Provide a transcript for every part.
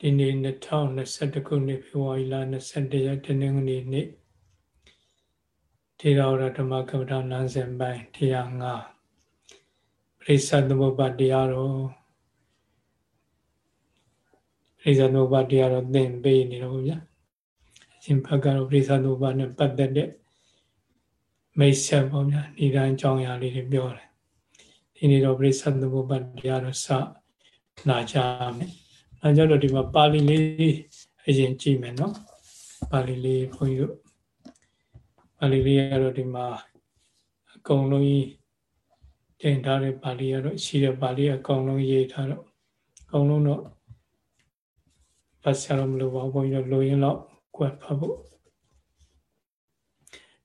ဒီနေ့2021ခုနှစ်ဖေဖော်ဝါရီလ21ရက်တနင်္ဂနွေနေ့ထေရဝါဒဓမ္မကပ္ပဋနန်းစဉ်ပိုင်း105ပရိစ္ဆသမုပ္ပါတရားတော်ပရိစ္ဆသမုပ္ပါတရားတော်သင်ပေးနေတော့ဗျာအရှင်ဘက်ကတော့ပရိစ္ဆသမုပ္ပါနဲ့ပတ်သက်တဲ့မိတ်ဆက်ပေါ့ဗျာဒီတိုင်းအကြောင်းအရာလေးတွေပြောတယ်ဒီနေ့တော့ပရိစ္ဆသမုပ္ပါတရားတော်စနာကြမယ် အဲကြောင့်တော့ဒီမှာပါဠိလေးအရင်ကြည့်မယ်နော်ပါဠိလေးဘုန်းကြီးတို့ပါဠိလေးကတော့ဒီမှာအကုန်လုံးကြီးတင်ထားတဲ့ပါဠိကတော့ရှိတဲ့ပါဠိအကုန်လုံးရေးထားတော့အကုန်လုံးတော့ဖတ်ဆရာတော့မလိုပါဘူးဘုန်းကြီးတို့လိုရင်းတော့ကွက်ဖတ်ဖို့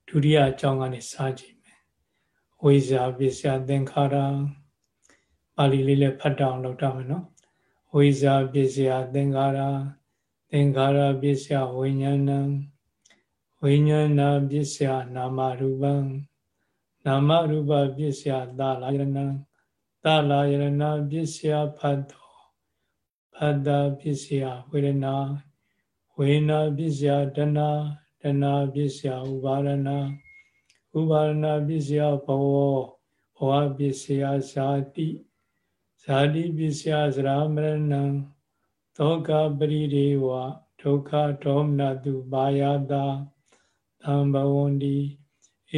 ဒုတိယအကြောင်းကနေစာကြည့်မယ်ဝိဇာပစ္စယသင်္ခါရပါဠိလေးလည်းဖတ်တောင်းလုပ်တော့မယ်နော် ဝိဇာပစ္စယသင်္ခါရသင်္ခါရပစ္စယဝိညာဏံဝိညာဏပစ္စယနာမရူပံနာမရူပပစ္စယသာလာယရဏံသာလာယရဏပစ္စယဖတ်သောဖတ်တာပစ္စယဝေဒနာဝေနာပစ္စယတဏတဏပစ္စယဥပါရဏဥပါရဏပစ္စယဘဝဘဝပစ္စယဇာတိ ဇာတိပစ္စယသရမရဏံသောကပရိဒေဝဒုက္ခဒေါမနတုပါယတာသံဘဝန္တိ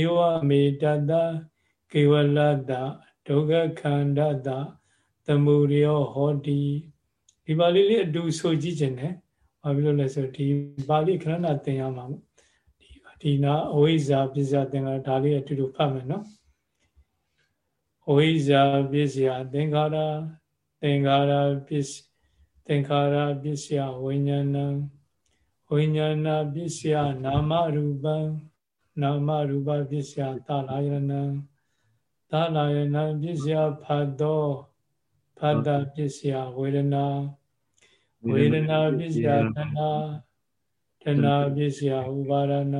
ဧဝမေတတကေဝလတဒုက္ခခန္ဓတသမုရိယောဟောတိဒီပါဠိလေးအတူဆိုကြည့်ခြင်းနဲ့ဘာဖြစ်လို့လဲဆိုဒီပါဠိခဏနာသင်ရမှာမို့ဒီဒီနာအဝိဇ္ဇာပစ္စယသင်္ကာဒါလေးအတူတူဖတ်မယ်နော် ဝိဇာပစ္စယသင်္ခါရသင်္ခါရပစ္စသင်္ခါရပစ္စယဝိညာဏဝိညာဏပစ္စယနာမရူပံနာမရူပပစ္စယသာလာယနံသာလာယနံပစ္စယဖတ်သောဖတ်တာပစ္စယဝေဒနာဝေဒနာပစ္စယတဏတဏပစ္စယဥပါရဏ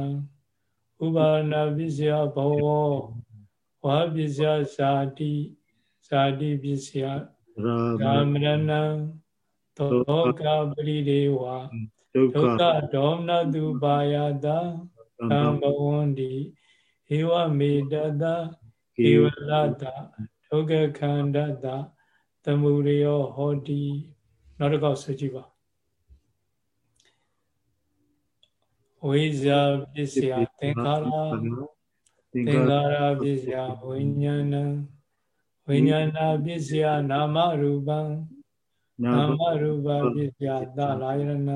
ဥပါရဏပစ္စယဘဝ ဝါပစ္စယဇာတိဇာတိပစ္စယရာမရဏံသောကပရိဒေဝဒုက္ခဒေါမနတုပါယတာသံဘဝန္တိဧဝမေတတဧဝလတဒုက္ခခန္ဓတသမုရိယောဟောတိနောက်တစ်ခေါက်ဆက်ကြည့်ပါဝိဇာပစ္စယသင်္ခါရ သင်္ကာရပစ္စယဝိညာဏဝိညာဏပစ္စယနာမရူပံနာမရူပပစ္စယသလာယရဏ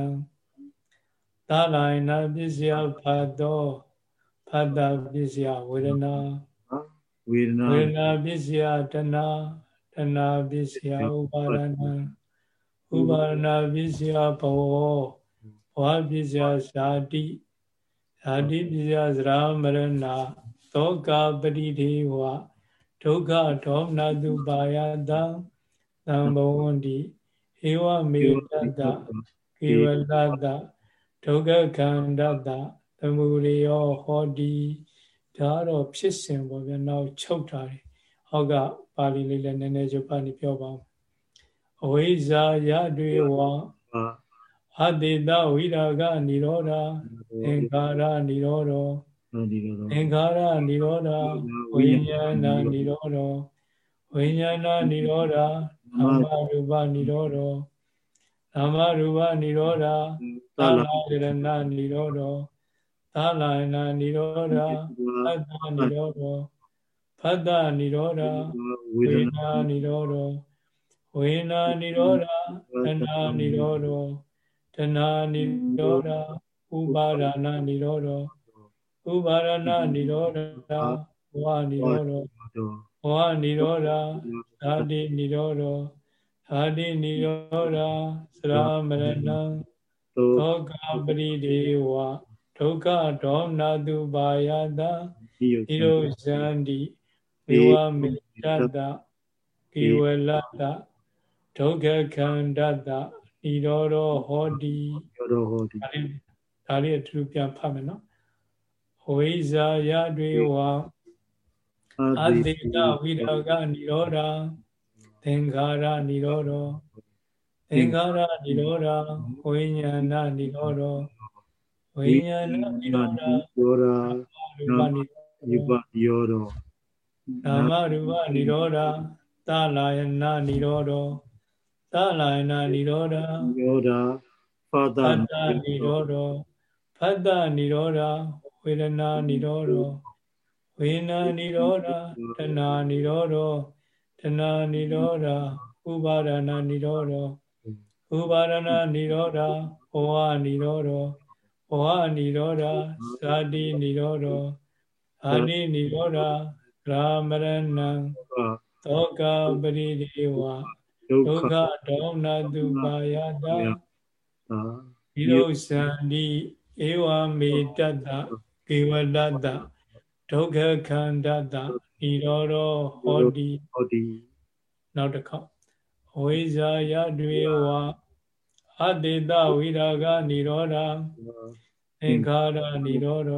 သလာယနာပစ္စယဖတ်သောဖတ်တာပစ္စယဝေဒနာဝေဒနာဝေဒနာပစ္စယတဏတဏပစ္စယဥပါရဏဥပါရဏပစ္စယဘဝဘဝပစ္စယဇာတိဇာတိပစ္စယသရမရဏ သောကပရိဒေဝဒုက္ခဒေါမနတုပါယတံသံဘဝန္တိဧဝမေတတကေဝလတဒုက္ခခန္ဓတသမုရိယောဟောတိဒါတော့ဖြစ်စဉ်ပေါ့ဗျာနောက်ချုပ်တာတယ်ဟောက်ကပါဠိလေးလည်းနည်းနည်းချုပ်ပါနေပြောပါဦးအဝိဇ္ဇာယတွေဝအတေတဝိရာဂនិရောဓသင်္ခါရនិရောဓ သင်္ခါရនិရောဓဝိညာဏនិရောဓဝိညာဏនិရောဓနာမရူပនិရောဓနာမရူပនិရောဓသာလယရဏនិရောဓသာလယနာនិရောဓသတ္တនិရောဓဖတ္တនិရောဓဝေနာនិရောဓဝေနာនិရောဓတဏនិရောဓတဏនិရောဓဥပါဒနာនិရောဓ ဥပါရဏនិရောဓဘဝនិရောဓဘဝនិရောဓဓာတိនិရောဓဓာတိនិရောဓသရမရဏံသောကပရိဒေဝဒုက္ခဒေါမနတုပါယတာဣရောဇန္တိမေဝမေတတကေဝလတဒုက္ခခန္ဓတនិရောဓဟောတိဒါလေးအထူးပြန်ဖတ်မယ်နော် ဝိဇာယတွေဝအတိတဝိရကនិရောဓသင်္ခါရនិရောဓ သင်္ခါရនិရောဓဝိညာဏនិရောဓဝိညာဏនិရောဓယောဓရူပនិယူပယောဓနာမရူပនិရောဓသလာယနာនិရောဓသလာယနာនិရောဓယောဓဖာတនិရောဓဖတ်တនិရောဓ ဝေဒနာនិရောဓဝေနာនិရောဓတဏនិရောဓတဏនិရောဓဥပါဒနာនិရောဓဥပါဒနာនិရောဓဘဝនិရောဓဘဝនិရောဓဇာတိនិရောဓအာနိនិရောဓရာမရဏံသောကပရိဒေဝဒုက္ခဒေါမနတုပါယတာဤဒုစန္တိဧဝမေတ္တ ကေဝတတဒုက္ခခန္ဓတနိရောဓဟောတိဟောတိနောက်တစ်ခေါက်ဝိဇာယတွေဝအတေတဝိရာဂနိရောဓသင်္ခါရနိရောဓ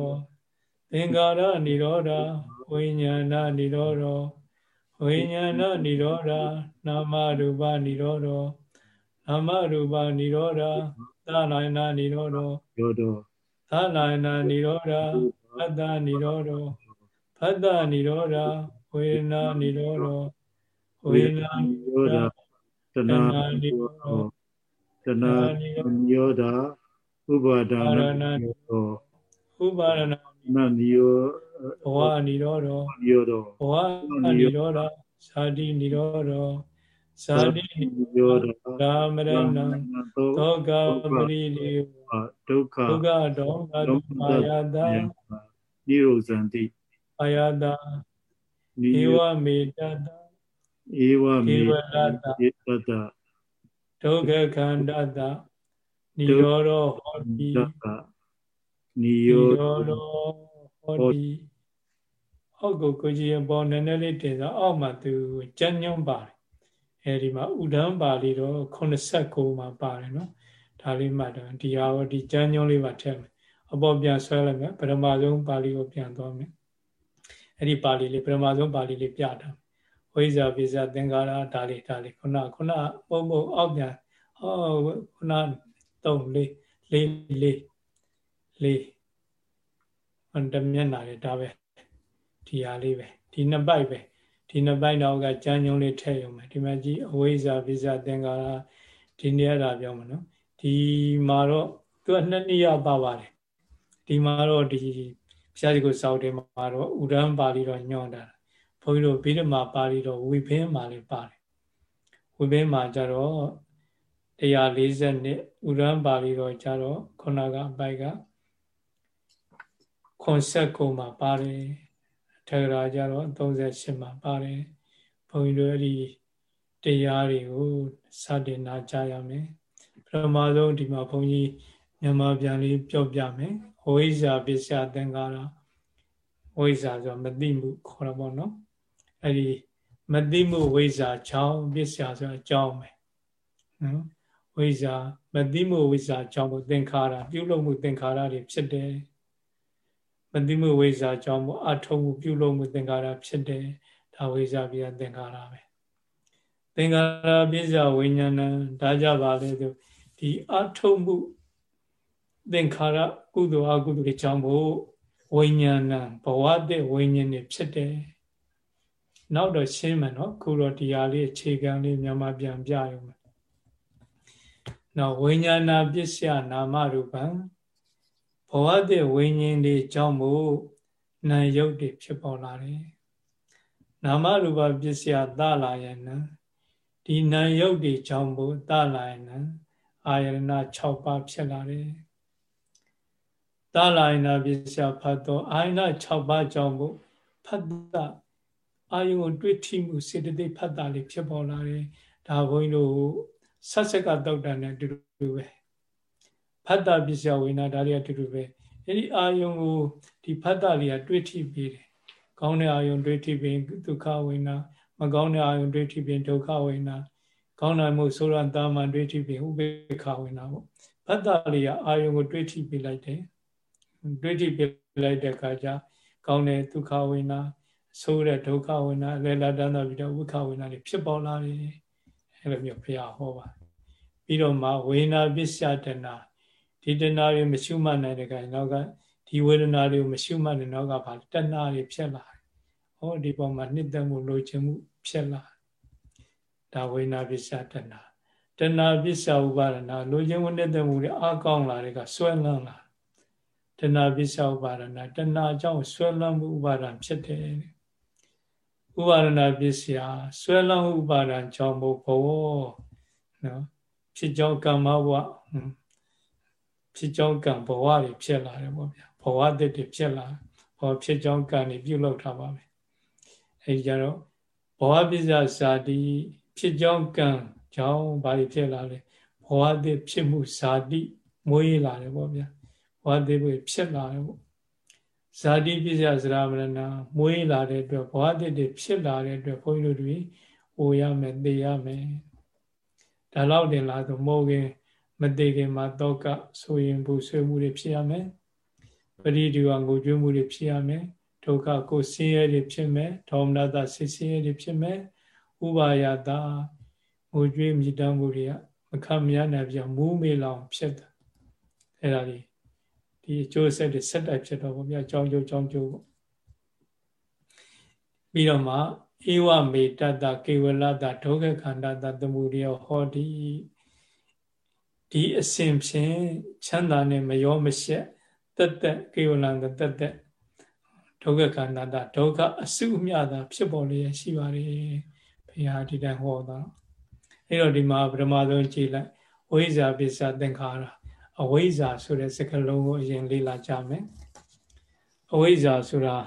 သင်္ခါရနိရောဓဝိညာဏနိရောဓဝိညာဏနိရောဓနာမရူပနိရောဓနာမရူပနိရောဓသရဏနိရောဓ သာနာနာနိရောဓအတ္တနိရောဓဖတ္တနိရောဓဝေဒနာနိရောဓဝေဒနာနိရောဓတဏှာနိရောဓတဏှာနိရောဓဥပါဒနာနိရောဓဥပါဒနာနိရောဓဘဝနိရောဓနိရောဓဘဝနိရောဓဇာတိနိရောဓ ဇာတိနိရောဓကာမရဏသောကပရိလေဒုက္ခဒုက္ခဒေါမမာယတာနိရောဇန္တိအာယတာဧဝမေတ္တဧဝမေတ္တဒုက္ခခန္ဓတနိရောဓဟောတိနိရောဓဟောတိအောက်ကိုကိုကြီးအပေါ်နည်းနည်းလေးတင်စားအောက်မှာသူကြံ့ညွန့်ပါတယ် အဲဒီမှာဥဒ္ဒံပါဠိတော့89မှာပါတယ်နော်ဒါလေးမှတော့ဒီဟာရောဒီကြံ့ညွန့်လေးပါထည့်မယ်အပေါ်ပြန်ဆွဲလိုက်မယ်ပထမဆုံးပါဠိကိုပြန်သွားမယ်အဲ့ဒီပါဠိလေးပထမဆုံးပါဠိလေးပြတာဝိဇ္ဇာပိဇာသင်္ကာရဒါလေးဒါလေးခုနခုနပုံပုံအောက်ပြန်ဟောခုန3 4 4 4 4အန်တမျက်နာလေးဒါပဲဒီဟာလေးပဲဒီနှစ်ပိုက်ပဲ ဒီနှစ်ပိုက်တော့ကကြမ်းညုံလေးထည့်ရုံပဲဒီမှာကြည့်အဝိဇ္ဇာပိဇာသင်္ကာရဒီနေရာဒါပြောမှာနော်ဒီမှာတော့သူကနှစ်နည်းရပါပါတယ်ဒီမှာတော့ဒီဘုရားကြီးကိုစောက်တယ်မှာတော့ဥဒ္ဒံပါဠိတော့ညွှန်တာဘုန်းကြီးတို့ဗိဓမာပါဠိတော်ဝိဘင်းမှာလည်းပါတယ်ဝိဘင်းမှာကျတော့140နှစ်ဥရန်ပါဠိတော်ကျတော့ခုနကအပိုက်ကခွန်ဆက်ကိုမှာပါတယ် ထေရာကျတော့38မှာပါတယ်ဘုန်းကြီးတို့အဲ့ဒီတရားတွေကိုစတင်နာကြရမယ်ပထမဆုံးဒီမှာဘုန်းကြီးမြန်မာပြန်လေးပြောပြမယ်ဝိဇ္ဇာပစ္စယသင်္ကာရဝိဇ္ဇာဆိုမသိမှုခေါ်တာပေါ့နော်အဲ့ဒီမသိမှုဝိဇ္ဇာကြောင့်ပစ္စယဆိုအကြောင်းပဲနော်ဝိဇ္ဇာမသိမှုဝိဇ္ဇာကြောင့်သင်္ခါရပြုလုပ်မှုသင်္ခါရတွေဖြစ်တယ် မသိမှုဝိဇ္ဇာကြောင့်အထုံးမှုပြုလုပ်မှုသင်္ခါရဖြစ်တယ်ဒါဝိဇ္ဇာပြသင်္ခါရပဲသင်္ခါရပစ္စယဝိညာဏဒါကြပါလေသူဒီအထုံးမှုသင်္ခါရကုသိုလ်အကုသိုလ်တွေကြောင့်မို့ဝိညာဏဘဝတည်းဝိညာဉ်တွေဖြစ်တယ်နောက်တော့ရှင်းမယ်နော်ခုတော့ဒီဟာလေးအခြေခံလေးမြန်မာပြန်ပြရုံပဲနော်ဝိညာဏပစ္စယနာမရူပံ ဘဝတည်းဝိညာဉ်တွေကြောင့်မို့နာယုတ်တွေဖြစ်ပေါ်လာတယ်နာမရူပပစ္စယသလာယနံဒီနာယုတ်တွေကြောင့်မို့သလာယနံအာယရဏ6ပါးဖြစ်လာတယ်သလာယနာပစ္စယဖတ်တော့အာယနာ6ပါးကြောင့်မို့ဖတ်တာအာယုံကိုတွေ့ထိမှုစေတသိက်ဖတ်တာလေးဖြစ်ပေါ်လာတယ်ဒါဘုန်းကြီးတို့ဆက်ဆက်ကတောက်တာနဲ့အတူတူပဲ ဖတ်တာပစ္စယဝိနာဒါတွေအတူတူပဲအဲ့ဒီအာယုံကိုဒီဖတ်တာလေးကတွေ့ထိပြီးတယ်ကောင်းတဲ့အာယုံတွေ့ထိပြီးဒုက္ခဝိနာမကောင်းတဲ့အာယုံတွေ့ထိပြီးဒုက္ခဝိနာကောင်းနိုင်မှုဆိုရတာမှန်တွေ့ထိပြီးဥပေက္ခဝိနာပေါ့ဖတ်တာလေးကအာယုံကိုတွေ့ထိပြီးလိုက်တယ်တွေ့ထိပြီးလိုက်တဲ့အခါကျကောင်းတဲ့ဒုက္ခဝိနာဆိုးတဲ့ဒုက္ခဝိနာအလေလာတန်းတော်ပြီးတော့ဝိခဝိနာတွေဖြစ်ပေါ်လာတယ်အဲ့လိုမျိုးဘုရားဟောပါပြီးတော့မှဝေနာပစ္စယတနာ ဒီတနာတွေမရှုမှတ်နိုင်တဲ့ခိုင်နောက်ကဒီဝေဒနာတွေကိုမရှုမှတ်တဲ့နောက်ကဘာတဏှာတွေဖြစ်လာတယ်။ဟောဒီပုံမှာနှစ်သက်မှုလိုချင်မှုဖြစ်လာဒါဝေနာပစ္စယတဏတဏပစ္စယဥပါဒနာလိုချင်မှုနှစ်သက်မှုတွေအကောင်းလာတဲ့ကဆွဲလန်းလာတဏပစ္စယဥပါဒနာတဏအကြောင်းဆွဲလန်းမှုဥပါဒံဖြစ်တယ်ဥပါဒနာပစ္စယဆွဲလန်းဥပါဒံကြောင့်ဘဝနော်ဖြစ်ကြောင်းကမ္မဘဝ ဖြစ်ကြောင်းကံဘဝတွေဖြစ်လာတယ်ပေါ့ဗျာဘဝတည်းတွေဖြစ်လာဘောဖြစ်ကြောင်းကံတွေပြုလုပ်ထားပါမယ်အဲဒီကြတော့ဘဝပစ္စယဇာတိဖြစ်ကြောင်းကံကြောင့်ဘာတွေဖြစ်လာလဲဘဝတည်းဖြစ်မှုဇာတိမွေးလာတယ်ပေါ့ဗျာဘဝတည်းပဲဖြစ်လာတယ်ပေါ့ဇာတိပစ္စယဇရာမရဏမွေးလာတဲ့အတွက်ဘဝတည်းတွေဖြစ်လာတဲ့အတွက်ဘုန်းကြီးတို့တွေဟိုရမယ်သိရမယ်ဒါတော့တင်လာဆိုမိုးခင် မသေးခင်မှာတောကဆိုရင်ဘူးဆွေးမှုတွေဖြစ်ရမယ်ပရိဒီဝငိုကြွေးမှုတွေဖြစ်ရမယ်ဒုက္ခကိုဆင်းရဲတွေဖြစ်မယ်ဒေါမနတာဆင်းရဲတွေဖြစ်မယ်ဥပါယတာငိုကြွေးမြည်တမ်းမှုတွေကမခံမရနိုင်ပြမူးမေလောင်ဖြစ်တယ်အဲ့ဒါဒီဒီအကျိုးဆက်တွေဆက်တိုက်ဖြစ်တော့ဗောဗျာကြောင်းကျိုးကြောင်းကျိုးပေါ့ပြီးတော့မှဧဝမေတ္တကေဝလတဒုက္ခခန္ဓာတသမုဒယဟောတိ ဒီအစဉ်ဖြင့်ချမ်းသာနဲ့မရောမရှက်တက်တက်ကေဝလံတက်တက်ဒုက္ခခန္ဓာတဒုက္ခအစုအမြတာဖြစ်ပေါ်လျက်ရှိပါတယ်ဘုရားဒီတိုင်းဟောတာအဲ့တော့ဒီမှာပထမဆုံးကြည့်လိုက်ဝိဇ္ဇာပစ္စသင်္ခါရအဝိဇ္ဇာဆိုတဲ့စကားလုံးကိုအရင်လေ့လာကြမယ်အဝိဇ္ဇာဆိုတာ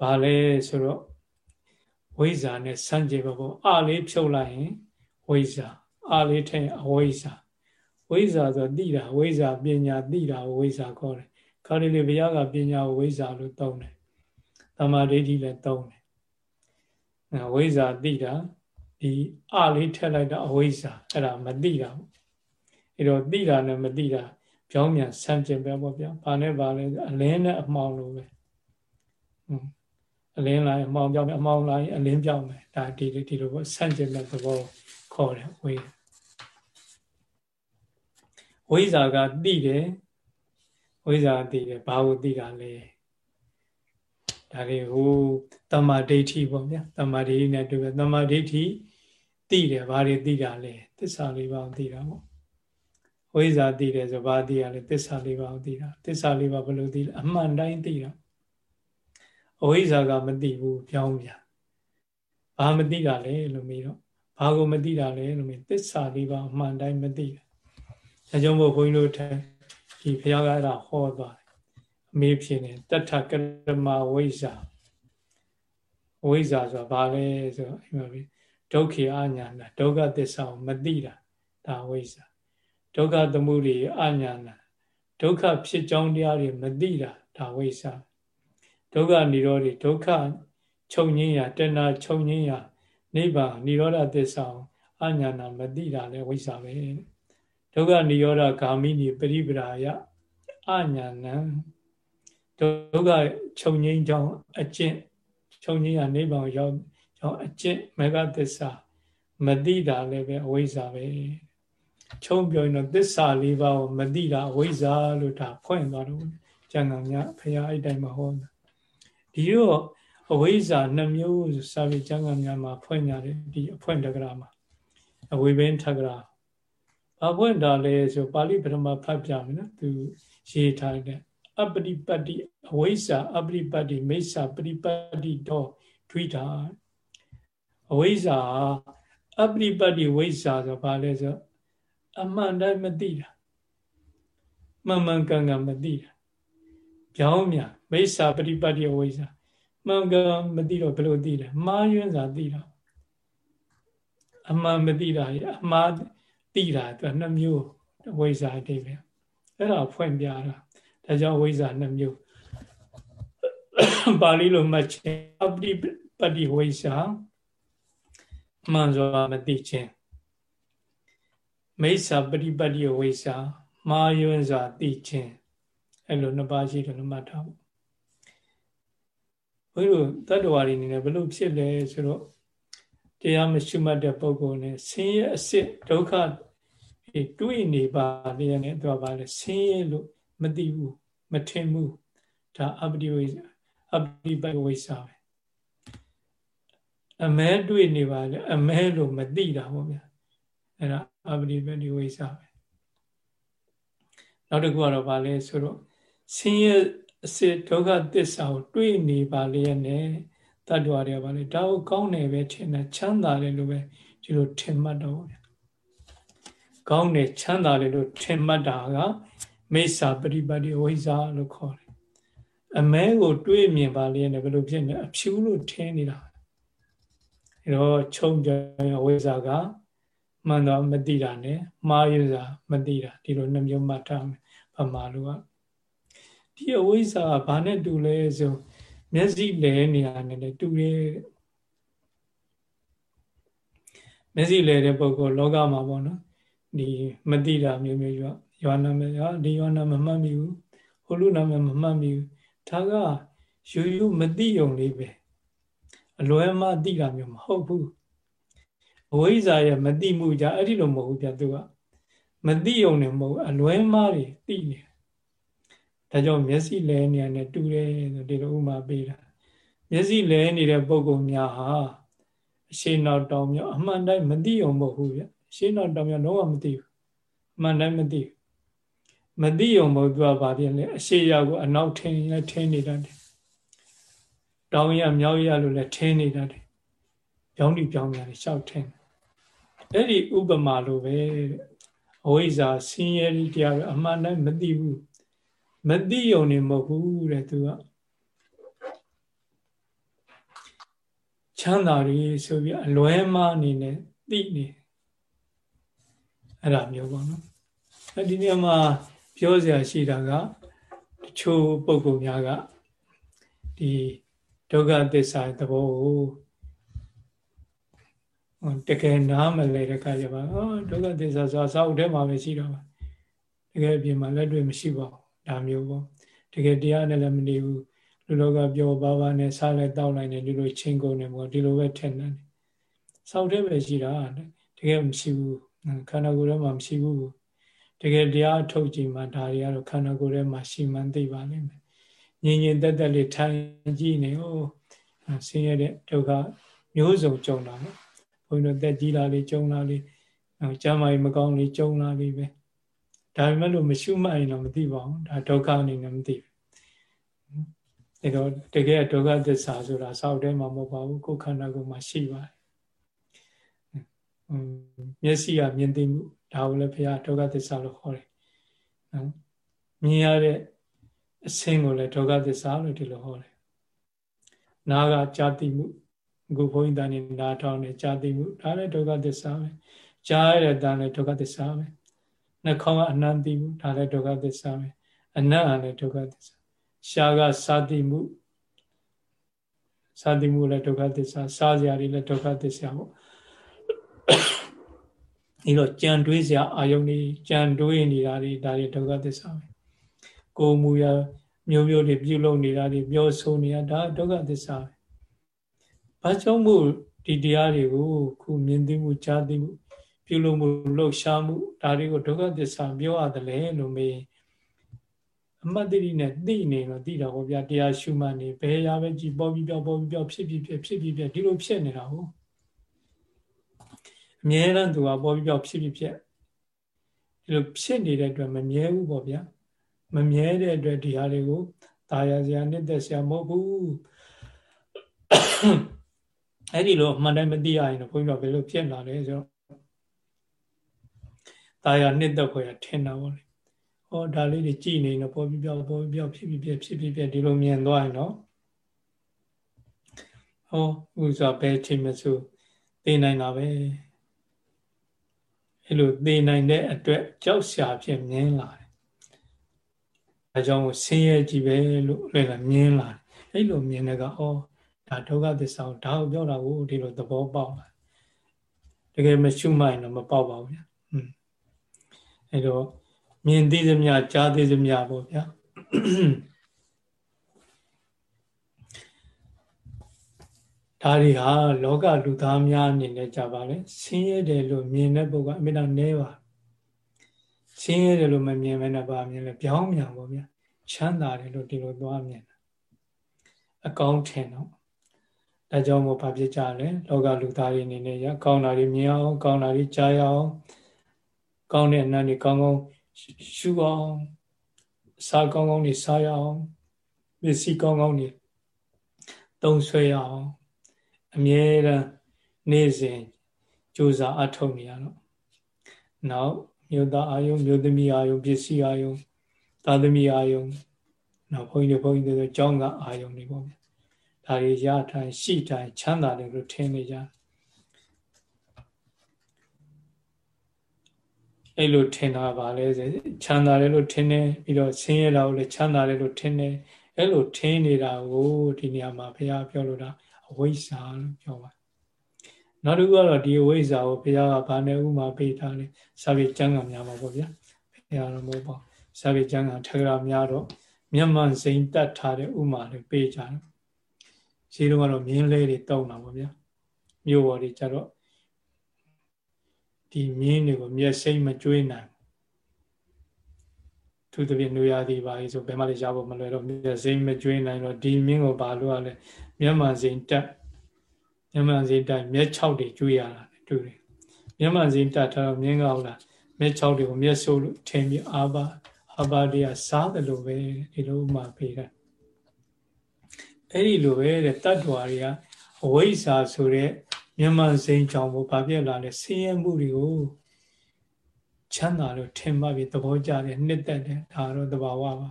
ဘာလဲဆိုတော့ဝိဇ္ဇာနဲ့စံကြေဘဘောအလေးဖြုတ်လိုက်ရင်ဝိဇ္ဇာအလေးထဲအဝိဇ္ဇာ ဝိဇ္ဇာဆိုတိတာဝိဇ္ဇာပညာတိတာဝိဇ္ဇာခေါ်တယ်ခါရီလေဘုရားကပညာဝိဇ္ဇာလို့သုံးတယ်တမာဒိဋ္ဌိလည်းသုံးတယ်ဝိဇ္ဇာတိတာဒီအလေးထက်လိုက်တာအဝိဇ္ဇာအဲ့ဒါမတိတာပေါ့အဲ့တော့တိတာနဲ့မတိတာကြောင်းမြန်ဆန့်ကျင်ပဲပေါ့ဗျာဘာနဲ့ဘာလဲအလင်းနဲ့အမှောင်လိုပဲအလင်းလာရင်အမှောင်ပြောင်းမယ်အမှောင်လာရင်အလင်းပြောင်းမယ်ဒါဒီဒီလိုပေါ့ဆန့်ကျင်တဲ့သဘောခေါ်တယ်ဝိ ဝိဇာကတိတယ်ဝိဇာတိတယ်ဘာကိုတိတာလဲဒါတွေဟိုတမ္မာဒိဋ္ဌိပေါ့ဗျာတမ္မာဒိဋ္ဌိနဲ့တူပဲတမ္မာဒိဋ္ဌိတိတယ်ဘာတွေတိတာလဲသစ္စာလေးပါးတိတာပေါ့ဝိဇာတိတယ်ဆိုဘာတိရလဲသစ္စာလေးပါးတိတာသစ္စာလေးပါးဘယ်လိုတိလဲအမှန်တိုင်းတိတာအဝိဇ္ဇာကမသိဘူးပြောင်းပြန်ဘာမသိတာလဲလို့မေးတော့ဘာကိုမသိတာလဲလို့မေးသစ္စာလေးပါအမှန်တိုင်းမသိတာ ဒါကြောင့်မို့ဘုန်းကြီးတို့ထဲဒီဘုရားကအဲ့ဒါဟောသွားတယ်အမေးဖြစ်နေတထကရမဝိဇ္ဇာဝိဇ္ဇာဆိုတာဘာလဲဆိုတော့အိမ်မှာပြီဒုက္ခအညာနာဒုက္ခသစ္စာကိုမသိတာဒါဝိဇ္ဇာဒုက္ခသမှုတွေအညာနာဒုက္ခဖြစ်ကြောင်းတရားတွေမသိတာဒါဝိဇ္ဇာဒုက္ခនិရောဓဒုက္ခချုပ်ငင်းရာတဏှာချုပ်ငင်းရာနိဗ္ဗာန်និရောဓသစ္စာအညာနာမသိတာလဲဝိဇ္ဇာပဲ ဒုက္ခនិရောဓဂာမိနိပရိပရာယအညာနံဒုက္ခချုပ်ငင်းကြောင်းအကျင့်ချုပ်ငင်းရာနိဗ္ဗာန်ရောက်ကြောင်းအကျင့်မေဃသစ္စာမသိတာလည်းပဲအဝိဇ္ဇာပဲချုံပြောရင်တော့သစ္စာလေးပါးကိုမသိတာအဝိဇ္ဇာလို့ဒါဖွင့်သွားတော့ကျန်ကမြဖရာအဲ့တိုင်းမှာဟောတာဒီတော့အဝိဇ္ဇာနှမျိုးစာပေကျမ်းဂန်များမှာဖွင့်ရတယ်ဒီအဖွင့်တက္ကရာမှာအဝိဘင်းထက္ကရာ ဘာဖွင့်တာလဲဆိုပါဠိပထမဖတ်ပြမယ်နော်သူရေးထားတဲ့အပရိပတ်တိအဝိဇ္ဇာအပရိပတ်တိမိစ္ဆာပရိပတ်တိတော့ထွိတာအဝိဇ္ဇာအပရိပတ်တိဝိဇ္ဇာဆိုဘာလဲဆိုအမှန်တိုင်းမသိတာမှန်မှန်ကန်ကန်မသိတာပြောင်းမြန်မိစ္ဆာပရိပတ်တိဝိဇ္ဇာမှန်ကန်မသိတော့ဘယ်လိုသိလဲမှားယွင်းစွာသိတာအမှန်မသိတာအမှား သိတာသူနှစ်မျိုးဝိဇ္ဇာအတိပဲအဲ့ဒါဖွင့်ပြတာဒါကြောင့်ဝိဇ္ဇာနှစ်မျိုးပါဠိလိုမှတ်ခြင်းအပရိပတ်တိဝိဇ္ဇာမှန်စွာမသိခြင်းမိစ္ဆာပရိပတ်တိဝိဇ္ဇာမှားယွင်းစွာသိခြင်းအဲ့လိုနှစ်ပါးရှိတယ်လို့မှတ်ထားဖို့ဘုန်းကြီးတို့တတ္တဝါတွေအနေနဲ့ဘလို့ဖြစ်လဲဆိုတော့ တရားမရှိမှတ်တဲ့ပုဂ္ဂိုလ်နဲ့ဆင်းရဲအစစ်ဒုက္ခဒီတွေးနေပါလျက်နဲ့သူကပါလဲဆင်းရဲလို့မသိဘူးမထင်ဘူးဒါအပ္ပတိဝိအပ္ပိပဝိစာပဲအမဲတွေ့နေပါလေအမဲလို့မသိတာပေါ့ဗျာအဲ့ဒါအပ္ပိပတိဝိစာပဲနောက်တစ်ခုကတော့ဗာလဲဆိုတော့ဆင်းရဲအစစ်ဒုက္ခသစ္စာကိုတွေးနေပါလျက်နဲ့ တတ္တဝါတွေကဗာလဲဒါကိုကောင်းတယ်ပဲထင်တာချမ်းသာတယ်လို့ပဲဒီလိုထင်မှတ်တော့ဗျာကောင်းတယ်ချမ်းသာတယ်လို့ထင်မှတ်တာကမိစ္ဆာပရိပတ်တိဝိဇ္ဇာလို့ခေါ်တယ်အမဲကို တွေးမြင်ပါလျက်နဲ့ဘယ်လိုဖြစ်နေအဖြူလို့ထင်နေတာအဲတော့ခြုံကြဝိဇ္ဇာကမှန်တော့မသိတာနဲ့မှားရစာမသိတာဒီလိုနှမျိုးမှတ်ထားမယ်ဗမာလူကဒီအဝိဇ္ဇာကဘာနဲ့တူလဲဆို မျက်စိလဲနေရနဲ့လည်းတူတယ်မျက်စိလဲတဲ့ပုဂ္ဂိုလ်လောကမှာပေါ့နော်ဒီမတိတာမျိုးမျိုးရွာရွာနာမည်ဟာဒီရွာနာမမှတ်မိဘူးဟိုလူနာမည်မမှတ်မိဘူးဒါကယူယူမတိုံလေးပဲအလွဲမတိတာမျိုးမဟုတ်ဘူးအဝိဇ္ဇာရဲ့မတိမှုကြအဲ့ဒီလိုမဟုတ်ဘူးပြသူကမတိုံနေမဟုတ်အလွဲမတွေတိနေ ဒါကြောင့်မျက်စိလဲနေရနဲ့တူတယ်ဆိုဒီလိုဥမာပေးတာမျက်စိလဲနေတဲ့ပုံကုများဟာအရှိနောက်တောင်မြောက်အမှန်တိုင်းမသိအောင်မဟုတ်ဘူးဗျအရှိနောက်တောင်မြောက်လုံးဝမသိဘူးအမှန်တိုင်းမသိဘူးမသိအောင်မဟုတ်သူကဘာဖြစ်လဲအရှိရောက်ကိုအနောက်ထင်းလဲထင်းနေတတ်တယ်တောင်ရမြောက်ရလို့လဲထင်းနေတတ်တယ်ပြောင်းဒီပြောင်းများရှောက်ထင်းအဲ့ဒီဥပမာလိုပဲအဝိဇ္ဇာဆင်းရဲတရားပဲအမှန်တိုင်းမသိဘူး မသိုံနေမဟုတ်ဘူးတဲ့သူကချမ်းသာတွေဆိုပြီးအလွဲမအနေနဲ့သိနေအဲ့ဒါမျိုးပေါ့နော်အဲ့ဒီနေရာမှာပြောစရာရှိတာကတချို့ပုံကုများကဒီဒုက္ခသစ္စာသဘောကိုတကယ်နားမလဲတဲ့ခါကျပါအော်ဒုက္ခသစ္စာဆိုတာစာအုပ်ထဲမှာပဲရှိတော့ပါတကယ်အပြင်မှာလက်တွေ့မရှိပါဘူး ဒါမျိုးပေါ့တကယ်တရားနဲ့လည်းမနေဘူးလူလောကပြောပါပါနဲ့စားလဲတောက်လိုက်နေဒီလိုချင်းကုန်နေပေါ့ဒီလိုပဲထင်တယ်စောက်တဲ့ပဲရှိတာတကယ်မရှိဘူးခန္ဓာကိုယ်ထဲမှာမရှိဘူးတကယ်တရားထုတ်ကြည့်မှဒါတွေကတော့ခန္ဓာကိုယ်ထဲမှာရှိမှန်းသိပါလိမ့်မယ်ငြင်းငြင်းတက်တက်လေးထိုင်ကြည့်နေဟိုဆင်းရဲတဲ့ဒုက္ခမျိုးစုံကြုံတာနော်ဘုန်းကြီးတို့တက်ကြီးလာလေးကြုံလာလေးကျမ်းမာရေးမကောင်းလေးကြုံလာလေးပဲ ဒါပေမဲ့လို့မရှုမှတ်ရင်တော့မသိပါဘူးဒါဒုက္ခအနေနဲ့မသိဘူးအဲတော့တကယ်ဒုက္ခသစ္စာဆိုတာစောက်တဲမှာမဟုတ်ပါဘူးကိုယ်ခန္ဓာကိုယ်မှာရှိပါတယ်မျက်စိကမြင်သိမှုဒါကိုလည်းဘုရားဒုက္ခသစ္စာလို့ခေါ်တယ်နော်မြင်ရတဲ့အဆင်းကိုလည်းဒုက္ခသစ္စာလို့ဒီလိုဟောတယ်နားကကြာတိမှုအခုဘုန်းကြီးတန်နေနားထောင်နေကြာတိမှုဒါလည်းဒုက္ခသစ္စာပဲကြားရတဲ့တန်လည်းဒုက္ခသစ္စာပဲ နှာခေါင်းကအနန္တိမှုဒါလည်းဒုက္ခသစ္စာပဲအနတ်ကလည်းဒုက္ခသစ္စာရှားကစာတိမှုစာတိမှုလည်းဒုက္ခသစ္စာစားစရာတွေလည်းဒုက္ခသစ္စာပေါ့ဒီတော့ကြံတွေးစရာအာယုန်တွေကြံတွေးနေတာတွေဒါတွေဒုက္ခသစ္စာပဲကိုယ်မူရမျိုးမျိုးတွေပြုလုပ်နေတာတွေပြောဆိုနေတာဒါဒုက္ခသစ္စာပဲဘာကြောင့်မို့ဒီတရားတွေကိုခုမြင်သိမှုကြားသိမှု ပြုလုပ်မှုလှုပ်ရှားမှုဒါတွေကိုဒုက္ခသစ္စာပြောရတယ်လေလို့မေးအမတ်တရီနဲ့သိနေတော့သိတာပေါ့ဗျာတရားရှုမှတ်နေဘယ်ရာပဲကြည်ပေါ်ပြီးပြောက်ပေါ်ပြီးပြောက်ဖြစ်ပြီးဖြစ်ဖြစ်ပြီးပြဒီလိုဖြစ်နေတာဟုတ်အမြဲတမ်းသူကပေါ်ပြီးပြောက်ဖြစ်ပြီးဖြစ်ဒီလိုဖြစ်နေတဲ့အတွက်မမြဲဘူးပေါ့ဗျာမမြဲတဲ့အတွက်ဒီဟာတွေကိုတာယာစရာနှစ်သက်စရာမဟုတ်ဘူးအဲ့ဒီလိုအမှန်တမ်းမသိရရင်တော့ဘုန်းကြီးတို့ဘယ်လိုဖြစ်လာလဲဆိုတော့ ตายရနှစ်သက်ခွေထင်တာပေါ့လေဟောဒါလေးတွေကြည်နေတော့ပေါ်ပြီးပြောပေါ်ပြီးပြောဖြစ်ပြီးဖြစ်ဖြစ်ပြီးဖြစ်ဒီလိုမြင်သွားရင်တော့ဟောဥစွာပဲချိန်မစို့သိနိုင်တာပဲအဲ့လိုသိနိုင်တဲ့အတွက်ကြောက်ရှာဖြစ်မြင်လာတယ်အဲကြောင့်ဆင်းရဲကြည့်ပဲလို့လည်းမြင်လာတယ်အဲ့လိုမြင်တဲ့ကဩဒါဒုက္ခသစ္စာကိုဒါကိုပြောတာကိုဒီလိုသဘောပေါက်လာတကယ်မရှုမှရင်တော့မပေါက်ပါဘူးဗျာอืม အဲ့တော့မြင်သိသမျှကြားသိသမျှပေါ့ဗျာဒါတွေဟာလောကလူသားများအနေနဲ့ကြပါလေဆင်းရဲတယ်လို့မြင်တဲ့ပုဂ္ဂိုလ်အမြဲတမ်းနဲပါဆင်းရဲတယ်လို့မမြင်မဲနဲ့ပါမြင်လဲပြောင်းမြန်ပေါ့ဗျာချမ်းသာတယ်လို့ဒီလိုသွားမြင်တာအကောင်းထင်တော့ဒါကြောင့်မို့ဘာဖြစ်ကြလဲလောကလူသားတွေအနေနဲ့ရကောင်းတာတွေမြင်အောင်ကောင်းတာတွေကြားရအောင် ကောင်းတဲ့အနတ်တွေကောင်းကောင်းရှုအောင်စားကောင်းကောင်းတွေစားရအောင်ပစ္စည်းကောင်းကောင်းတွေသုံးဆွဲရအောင်အမြဲတမ်းနေ့စဉ်ကြိုးစားအထောက်နေရတော့နောက်မြို့သားအာယုံမြို့သမီးအာယုံပစ္စည်းအာယုံသာသမီအာယုံနောက်ဘုန်းကြီးတွေဘုန်းကြီးတွေကျောင်းကအာယုံတွေပေါ့ဗျာဒါတွေရထိုင်ရှိထိုင်ချမ်းသာတယ်လို့ထင်နေကြ အဲ့လိုထင်တာပါလေချမ်းသာတယ်လို့ထင်တယ်ပြီးတော့ဆင်းရဲတာကိုလည်းချမ်းသာတယ်လို့ထင်တယ်အဲ့လိုထင်နေတာကိုဒီနေရာမှာဘုရားပြောလို့တာအဝိဇ္ဇာလို့ပြောပါနောက်တစ်ခုကတော့ဒီအဝိဇ္ဇာကိုဘုရားကဘာနဲ့ဥမာပေးထားလဲစာပေကျမ်းဂန်များပါပေါ့ဗျာဘုရားတော့မဟုတ်ပါစာပေကျမ်းဂန်ထက္ကရာများတော့မျက်မှန်စိန်တတ်ထားတဲ့ဥမာလေးပေးကြတယ်ရှင်းတော့ကတော့မြင်းလဲတွေတောက်တာပေါ့ဗျာမြို့ပေါ်တွေကြတော့ ဒီမြင်းတွေကိုမျက်စိမကျွေးနိုင်သူတပြည့်နွေရသည်ပါလေဆိုဘယ်မှလည်းရဖို့မလွယ်တော့မျက်စိမကျွေးနိုင်တော့ဒီမြင်းကိုဘာလို့ရလဲမျက်မှန်စိန်တက်မျက်မှန်စိန်တက်မျက်6တွေကျွေးရတာတူတယ်မျက်မှန်စိန်တက်ထားမြင်းကဟုတ်လားမျက်6တွေကိုမျက်စိုးလို့ထင်ပြီးအာဘာအာဘာတွေကစားတယ်လို့ပဲဒီလိုမှပေးတာအဲ့ဒီလိုပဲတဲ့တတ္တဝါတွေကအဝိဇ္ဇာဆိုတဲ့ မျက်မှန်စိန်ကြောင့်ဘာဖြစ်လာလဲဆင်းရဲမှုတွေကိုချမ်းသာလို့ထင်မှပြီသဘောကျတယ်နှစ်သက်တယ်ဒါတော့သဘာဝပါ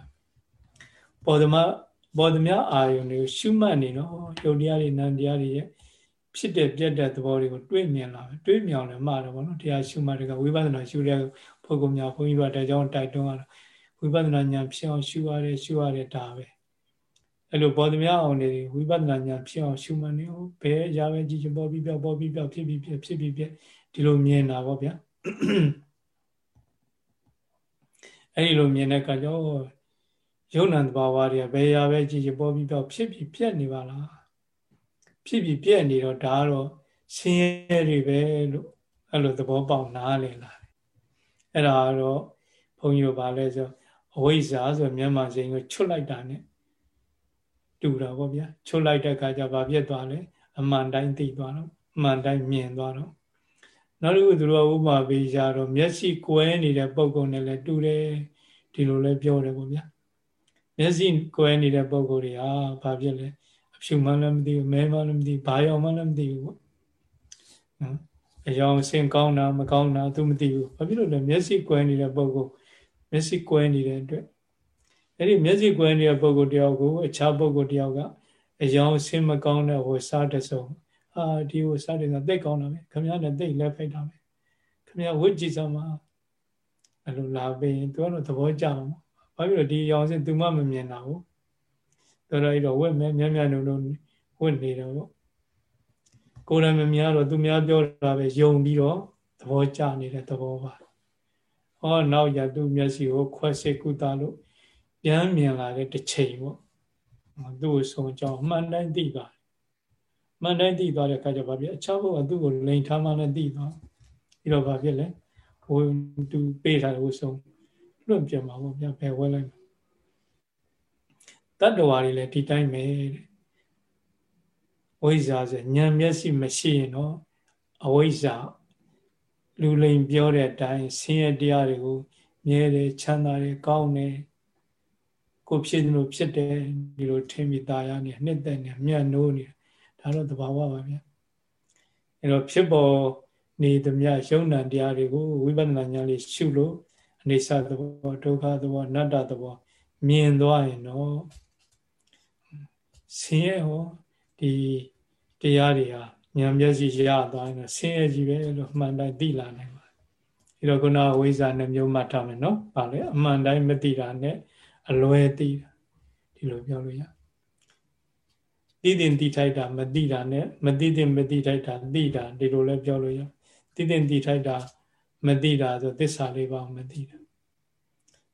ပေါ်သမားပေါ်သမျှအာယုန်တွေကိုရှုမှတ်နေတော့ယုတ်တရားတွေနံတရားတွေရဲ့ဖြစ်တဲ့ပြတ်တဲ့သဘောတွေကိုတွေးမြင်လာတယ်တွေးမြောင်လည်းမှားတယ်ဗောနော်တရားရှုမှတ်တွေကဝိပဿနာရှုတဲ့ပုဂ္ဂိုလ်များဘုန်းကြီးတို့တရားကြောင့်တိုက်တွန်းရတာဝိပဿနာဉာဏ်ဖြစ်အောင်ရှုရတယ်ရှုရတယ်ဒါပဲ အဲ့လိုပေါ်သမျှအောင်နေဝိပဿနာဉာဏ်ဖြစ်အောင်ရှုမှတ်နေဟုတ်ဘယ်အရာပဲကြည့်ချင်ပေါ်ပြီးပြောက်ပေါ်ပြီးပြောက်ဖြစ်ပြီးဖြစ်ဖြစ်ပြီးဖြစ်ဒီလိုမြင်တာဗောဗျာအဲ့ဒီလိုမြင်တဲ့အခါကျတော့ယုံနံတဘာဝတွေကဘယ်ရာပဲကြည့်ချင်ပေါ်ပြီးပြောက်ဖြစ်ပြီးပြက်နေပါလားဖြစ်ပြီးပြက်နေတော့ဒါကတော့ဆင်းရဲတွေပဲလို့အဲ့လိုသဘောပေါက်နားလည်လာတယ်အဲ့ဒါကတော့ဘုန်းကြီးတို့ဗာလဲဆိုအဝိဇ္ဇာဆိုမြန်မာစိန်ကိုချွတ်လိုက်တာ ਨੇ တူတာပေါ့ဗျာချွတ်လိုက်တဲ့အခါကျဘာဖြစ်သွားလဲအမှန်တိုင်းသိသွားတော့အမှန်တိုင်းမြင်သွားတော့နောက်တစ်ခုသူတို့ကဥပမာပေးကြတော့မျက်စိကွဲနေတဲ့ပုံကုံနဲ့လည်းတူတယ်ဒီလိုလည်းပြောတယ်ပေါ့ဗျာမျက်စိကွဲနေတဲ့ပုံကုံတွေဟာဘာဖြစ်လဲအဖြူမှလည်းမသိဘူးမဲမှလည်းမသိဘူးဘာရောင်မှလည်းမသိဘူးပေါ့နော်အယောင်ဆင်ကောင်းတာမကောင်းတာသူမသိဘူးဘာဖြစ်လို့လဲမျက်စိကွဲနေတဲ့ပုံကုံမျက်စိကွဲနေတဲ့အတွက် အဲ့ဒီမျက်စိကွဲနေတဲ့ပုဂ္ဂိုလ်တယောက်ကိုအခြားပုဂ္ဂိုလ်တယောက်ကအယောင်ဆင်းမကောင်းတဲ့ဟိုစားတစုံအာဒီဟိုစားတယ်ဆိုသိကောင်းတာပဲခမရနဲ့သိလဲဖိုက်တာပဲခမရဝတ်ကြည့်စမ်းပါအဲ့လိုလာပြီးရင်သူကတော့သဘောကျမှာဘာဖြစ်လို့ဒီအယောင်ဆင်းသူမှမမြင်တာဘူးတော်တော်ကြီးတော့ဝတ်မယ်မြတ်မြတ်နုံနုံဝတ်နေတယ်ပေါ့ကိုယ်တိုင်မမြင်တော့သူများပြောတာပဲယုံပြီးတော့သဘောကျနေတဲ့သဘောပါဟောနောက်ရသူမျက်စိကိုခွက်စိတ်ကုသလို့ ပြန်မြင်လာတဲ့တစ်ချိန်ပေါ့သူ့ကိုဆုံးကြောင်းမှန်တိုင်းသိပါတယ်မှန်တိုင်းသိသွားတဲ့အခါကျဘာဖြစ်အခြားဘုကသူ့ကိုလိန်ထားမှလည်းသိသွားပြီးတော့ဘာဖြစ်လဲဟိုသူပေးထားတဲ့ဟိုဆုံးလွတ်ပြမှာပေါ့ဗျာဘယ်ဝဲလိုက်တတ္တဝါတွေလည်းဒီတိုင်းပဲတဲ့ဝိဇ္ဇာဆိုဉာဏ်မျက်စိမရှိရင်တော့အဝိဇ္ဇာလူလိန်ပြောတဲ့အတိုင်းဆင်းရဲတရားတွေကိုမြဲတယ်ချမ်းသာတယ်ကောင်းတယ် ကိုဖြစ်လို့ဖြစ်တယ်ဒီလိုထင်ပြီးตายရနေနှစ်သက်နေမြတ်နိုးနေဒါတော့သဘာဝပါဗျာအဲတော့ဖြစ်ပေါ်နေသမျှယုံနံတရားတွေကိုဝိပဿနာဉာဏ်လေးရှုလို့အနေဆသဘောဒုက္ခသဘောအနတ္တသဘောမြင်သွားရင်တော့ဆင်းရဲဟောဒီတရားတွေဟာဉာဏ်မျက်စိရသွားရင်တော့ဆင်းရဲကြီးပဲလို့မှန်တိုင်းသိလာနိုင်ပါတယ်။ဒီတော့ခုနဝိဇ္ဇာနှမျိုးမှတ်ထားမယ်နော်။ဗာလေအမှန်တိုင်းမသိတာနဲ့ အလွယ်သိတာဒီလိုပြောလို့ရသိတင်သိထိုက်တာမသိတာနဲ့မသိတင်မသိထိုက်တာသိတာဒီလိုလည်းပြောလို့ရသိတင်သိထိုက်တာမသိတာဆိုသစ္စာလေးပါမသိတာ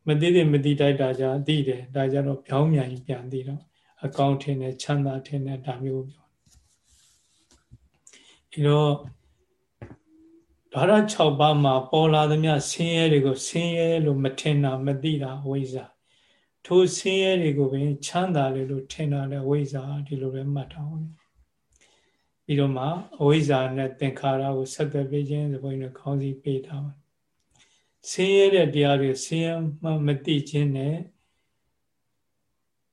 မသိတင်မသိထိုက်တာじゃသိတယ်ဒါကြတော့ပြောင်းမြန်ပြန်သိတော့အကောင့်ထင်းနဲ့ချမ်းသာထင်းနဲ့ဒါမျိုးပြောဒီတော့ဓာရ6ပါးမှာပေါ်လာသမျှဆင်းရဲတွေကိုဆင်းရဲလို့မထင်တာမသိတာဝိဇ္ဇာ ထိုဆင်းရဲတွေကိုပင် ချမ်းသာလေလို့ထင်တာလေဝိဇ္ဇာဒီလိုပဲမှတ်ထားအောင်ပြီးတော့မှအဝိဇ္ဇာနဲ့သင်္ခါရကိုဆက်သွယ်ပေးခြင်းသဘောနဲ့ခေါင်းစည်းပေးထားပါဆင်းရဲတဲ့တရားတွေဆင်းရဲမှမသိခြင်းနဲ့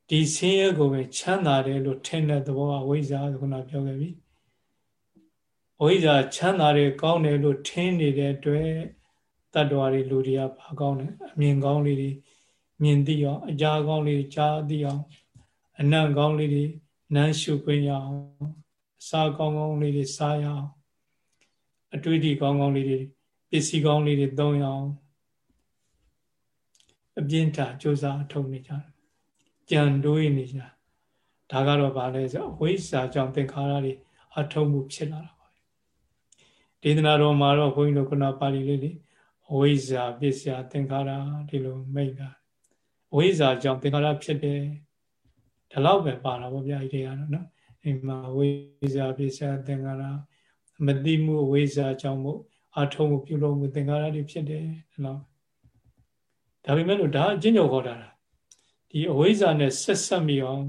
ဒီဆင်းရဲကိုပဲချမ်းသာတယ်လို့ထင်တဲ့သဘောအဝိဇ္ဇာကခုနပြောခဲ့ပြီအဝိဇ္ဇာချမ်းသာတယ်ကောင်းတယ်လို့ထင်နေတဲ့အတွက်တတ္တဝါတွေလူတွေကဘာကောင်းလဲအမြင်ကောင်းလေးတွေ မြင်သိအောင်အကြာကောင်းလေးကြားသိအောင်အနံ့ကောင်းလေးတွေနမ်းရှုခွင့်ရအောင်အစာကောင်းကောင်းလေးတွေစားရအောင်အတွေ့အထိကောင်းကောင်းလေးတွေပစ္စည်းကောင်းလေးတွေသုံးရအောင်အပြင်းထန်ကြိုးစားအထောက်နေကြတယ်ကြံတွေးနေကြဒါကတော့ဗာလဲဆိုအဝိဇ္ဇာကြောင့်သင်္ခါရတွေအထုံးမှုဖြစ်လာတာပါဒေသနာတော်မှာတော့ဘုန်းကြီးတို့ကပါဠိလေးလေးအဝိဇ္ဇာပစ္စယသင်္ခါရဒီလိုမိတ်တာအ ဝိဇ္ဇာကြောင့်သင်္ခါရဖြစ်တယ်ဒီလောက်ပဲပါတာဗောဗျာဒီကတော့နော်ဒီမှာဝိဇ္ဇာပစ္စယသင်္ခါရမတိမှုဝိဇ္ဇာကြောင့်မို့အထုံးမှုပြုလုပ်မှုသင်္ခါရတွေဖြစ်တယ်ဒီလောက်ဒါပေမဲ့လို့ဒါအကျဉ်းချုပ်ဟောတာဒီအဝိဇ္ဇာနဲ့ဆက်ဆက်မိအောင်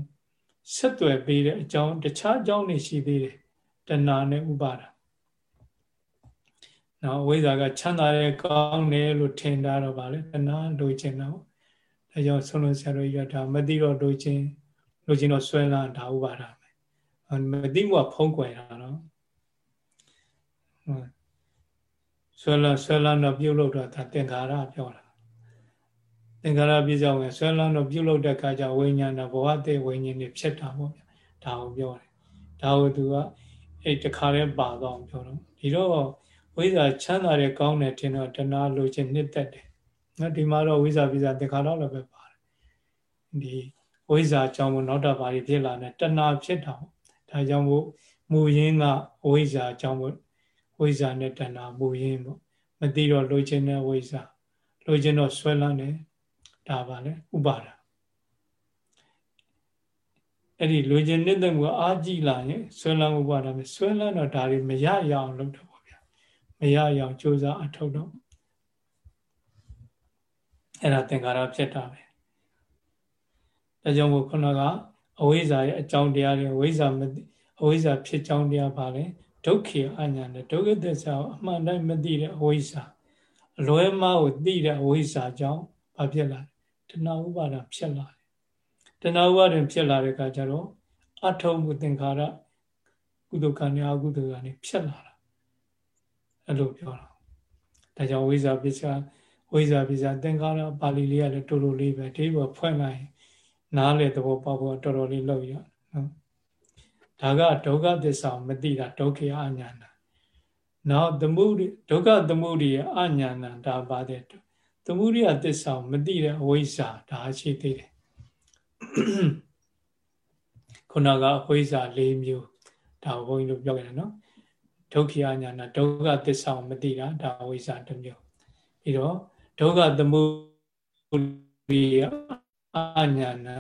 ဆက်သွယ်ပေးတဲ့အကြောင်းတခြားအကြောင်းတွေရှိသေးတယ်တဏှာနဲ့ဥပါဒာနော်အဝိဇ္ဇာကချမ်းသာတဲ့ကောင်းတယ်လို့ထင်တာတော့ဗာလေတဏှာလိုချင်တော့ ဒါကြောင့်ဆုံးလို့ဆရာတော်ကြီးကဒါမသိတော့လိုချင်လိုချင်တော့ဆွဲလာဒါဥပါဒာပဲမသိမှုကဖုံးကွယ်တာနော်ဆွဲလာဆွဲလာတော့ပြုတ်လို့တော့ဒါသင်္ခါရပြောတာသင်္ခါရပြည့်စုံရင်ဆွဲလန်းတော့ပြုတ်လို့တဲ့အခါကျဝိညာဏဘဝတည်းဝိညာဉ်တွေဖြစ်တာပေါ့ဗျဒါကိုပြောတယ်ဒါကိုသူကအဲ့တခါတည်းပါတော့ပြောတော့ဒီတော့ဝိဇ္ဇာချမ်းသာတဲ့ကောင်းတဲ့ထင်တော့တဏှာလိုချင်နှစ်သက်တယ် နော်ဒီမှာတော့ဝိဇ္ဇာပြဇာသင်္ခါရလည်းပဲပါတယ်ဒီဝိဇ္ဇာကြောင့်မို့နောက်တော့ဘာတွေဖြစ်လာလဲတဏှာဖြစ်တာပေါ့ဒါကြောင့်မို့မူရင်းကဝိဇ္ဇာကြောင့်မို့ဝိဇ္ဇာနဲ့တဏှာမူရင်းပေါ့မသိတော့လိုချင်တဲ့ဝိဇ္ဇာလိုချင်တော့ဆွဲလန်းတယ်ဒါပါလေဥပါဒအဲ့ဒီလူချင်းနှစ်သက်မှုအာကြည့်လာရင်ဆွဲလန်းဥပါဒပဲဆွဲလန်းတော့ဒါတွေမရရအောင်လုပ်တော့ပါဗျာမရရအောင်ကြိုးစားအထောက်တော့ အဲ့ဒါသင်္ခါရဖြစ်တာပဲဒါကြောင့်မို့ခုနကအဝိဇ္ဇာရဲ့အကြောင်းတရားတွေဝိဇ္ဇာမအဝိဇ္ဇာဖြစ်ကြောင်းတရားပါလေဒုက္ခေအညာနဲ့ဒုက္ခသစ္စာကိုအမှန်တိုင်းမသိတဲ့အဝိဇ္ဇာအလွဲမှားကိုသိတဲ့အဝိဇ္ဇာကြောင့်ဘာဖြစ်လာလဲတဏှာဥပါဒံဖြစ်လာတယ်တဏှာဥပါဒံဖြစ်လာတဲ့အခါကျတော့အထုံးမှုသင်္ခါရကုသကံနဲ့အကုသကံနဲ့ဖြစ်လာတာအဲ့လိုပြောတာဒါကြောင့်ဝိဇ္ဇာပစ္စယ ဝိဇ္ဇာပစ္စယသင်္ခါရပါဠိလေးကလည်းတော်တော်လေးပဲဒီဘောဖွင့်လိုက်နားလေသဘောပေါက်ဖို့တော်တော်လေးလောက်ရနော်ဒါကဒုက္ခသစ္စာမသိတာဒုက္ခအညာဏနောက်သမုဒိဒုက္ခသမုဒိယအညာဏဒါပါတဲ့သမုဒိယသစ္စာမသိတဲ့အဝိဇ္ဇာဒါရှိသေးတယ်ခုနကအဝိဇ္ဇာ၄မျိုးဒါဘုန်းကြီးတို့ပြောခဲ့တယ်နော်ဒုက္ခအညာနာဒုက္ခသစ္စာမသိတာဒါအဝိဇ္ဇာတစ်မျိုးပြီးတော့ ဒုက္ခသမုဒိယအညာနာ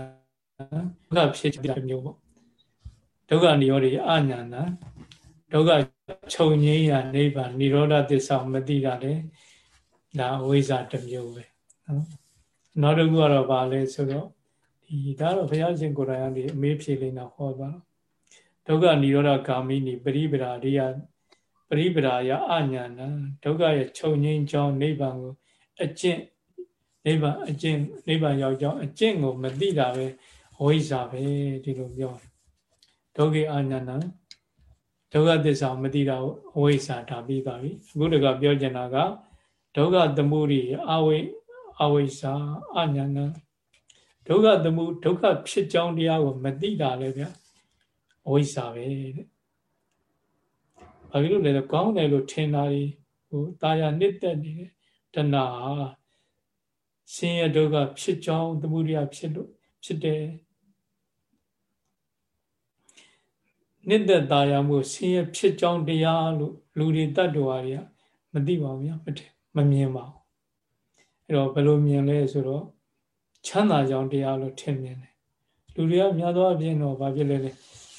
ဒုက္ခဖြစ်တဲ့မျိုးပေါ့ဒုက္ခនិရောဓိအညာနာဒုက္ခချုပ်ငြိမ်းရာနိဗ္ဗာန်និရောဓသစ္စာမသိတာလေဒါအဝိဇ္ဇာတစ်မျိုးပဲနော်နောက်တစ်ခုကတော့ဗာလဲဆိုတော့ဒီဒါတော့ဘုရားရှင်ကိုယ်တိုင်ကနေအမေးဖြေလိမ့်တာဟောသွားတော့ဒုက္ခនិရောဓဂ ामि နိပရိပရာရိယပရိပရာယအညာဏဒုက္ခရဲ့ချုပ်ငိမ့်ကြောင်းနိဗ္ဗာန်ကို အကျင့်နိဗ္ဗာန်အကျင့်နိဗ္ဗာန်ရောက်ကြောင်းအကျင့်ကိုမသိတာပဲအဝိဇ္ဇာပဲဒီလိုပြောဒုက္ခအညာဏဒုက္ခသစ္စာမသိတာအဝိဇ္ဇာဒါပြီးပါပြီအခုတကပြောချင်တာကဒုက္ခသမုဒိအဝိအဝိဇ္ဇာအညာဏဒုက္ခသမုဒုက္ခဖြစ်ကြောင်းတရားကိုမသိတာလေဗျာအဝိဇ္ဇာပဲတဲ့ဘာဖြစ်လို့လဲဆိုကောင်းတယ်လို့ထင်တာဒီဟိုတာယာနှစ်သက်နေတဲ့ တဏှာဆင်းရဲဒုက္ခဖြစ်ကြောင်းသမုဒိယဖြစ်လို့ဖြစ်တယ်နှစ်သက်တာယာမှုဆင်းရဲဖြစ်ကြောင်းတရားလို့လူတွေတတ်တော်တွေကမသိပါဘူးဗျာမထင်မမြင်ပါဘူးအဲ့တော့ဘယ်လိုမြင်လဲဆိုတော့ချမ်းသာကြောင်းတရားလို့ထင်မြင်တယ်လူတွေကများသောအားဖြင့်တော့ဘာဖြစ်လဲလဲ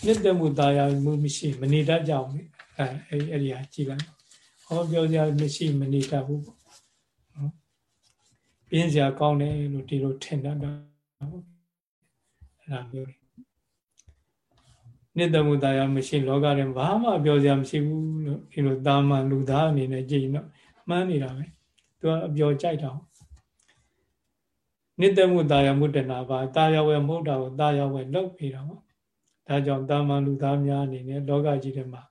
နှစ်သက်မှုတာယာမှုမရှိမနေတတ်ကြဘူးအဲအဲ့အဲ့ဒီဟာကြည်လိုက်ဟောပြောစရာမရှိမနေတတ်ဘူးပေါ့နော် ပြင်းစရာကောင်းတယ်လို့ဒီလိုထင်တတ်တာအဲ့ဒါမျိုးနိတ္တမှုတရားမရှိလောကထဲဘာမှပြောစရာမရှိဘူးလို့ဒီလိုတာမန်လူသားအနေနဲ့ကြည်တော့မှန်းနေတာပဲသူကအပြောကြိုက်တာနိတ္တမှုတာယာမှုတနာပါတာယာဝယ်မဟုတ်တာကိုတာယာဝယ်လောက်ပြီးတော့ဒါကြောင့်တာမန်လူသားများအနေနဲ့လောကကြီးထဲမှာ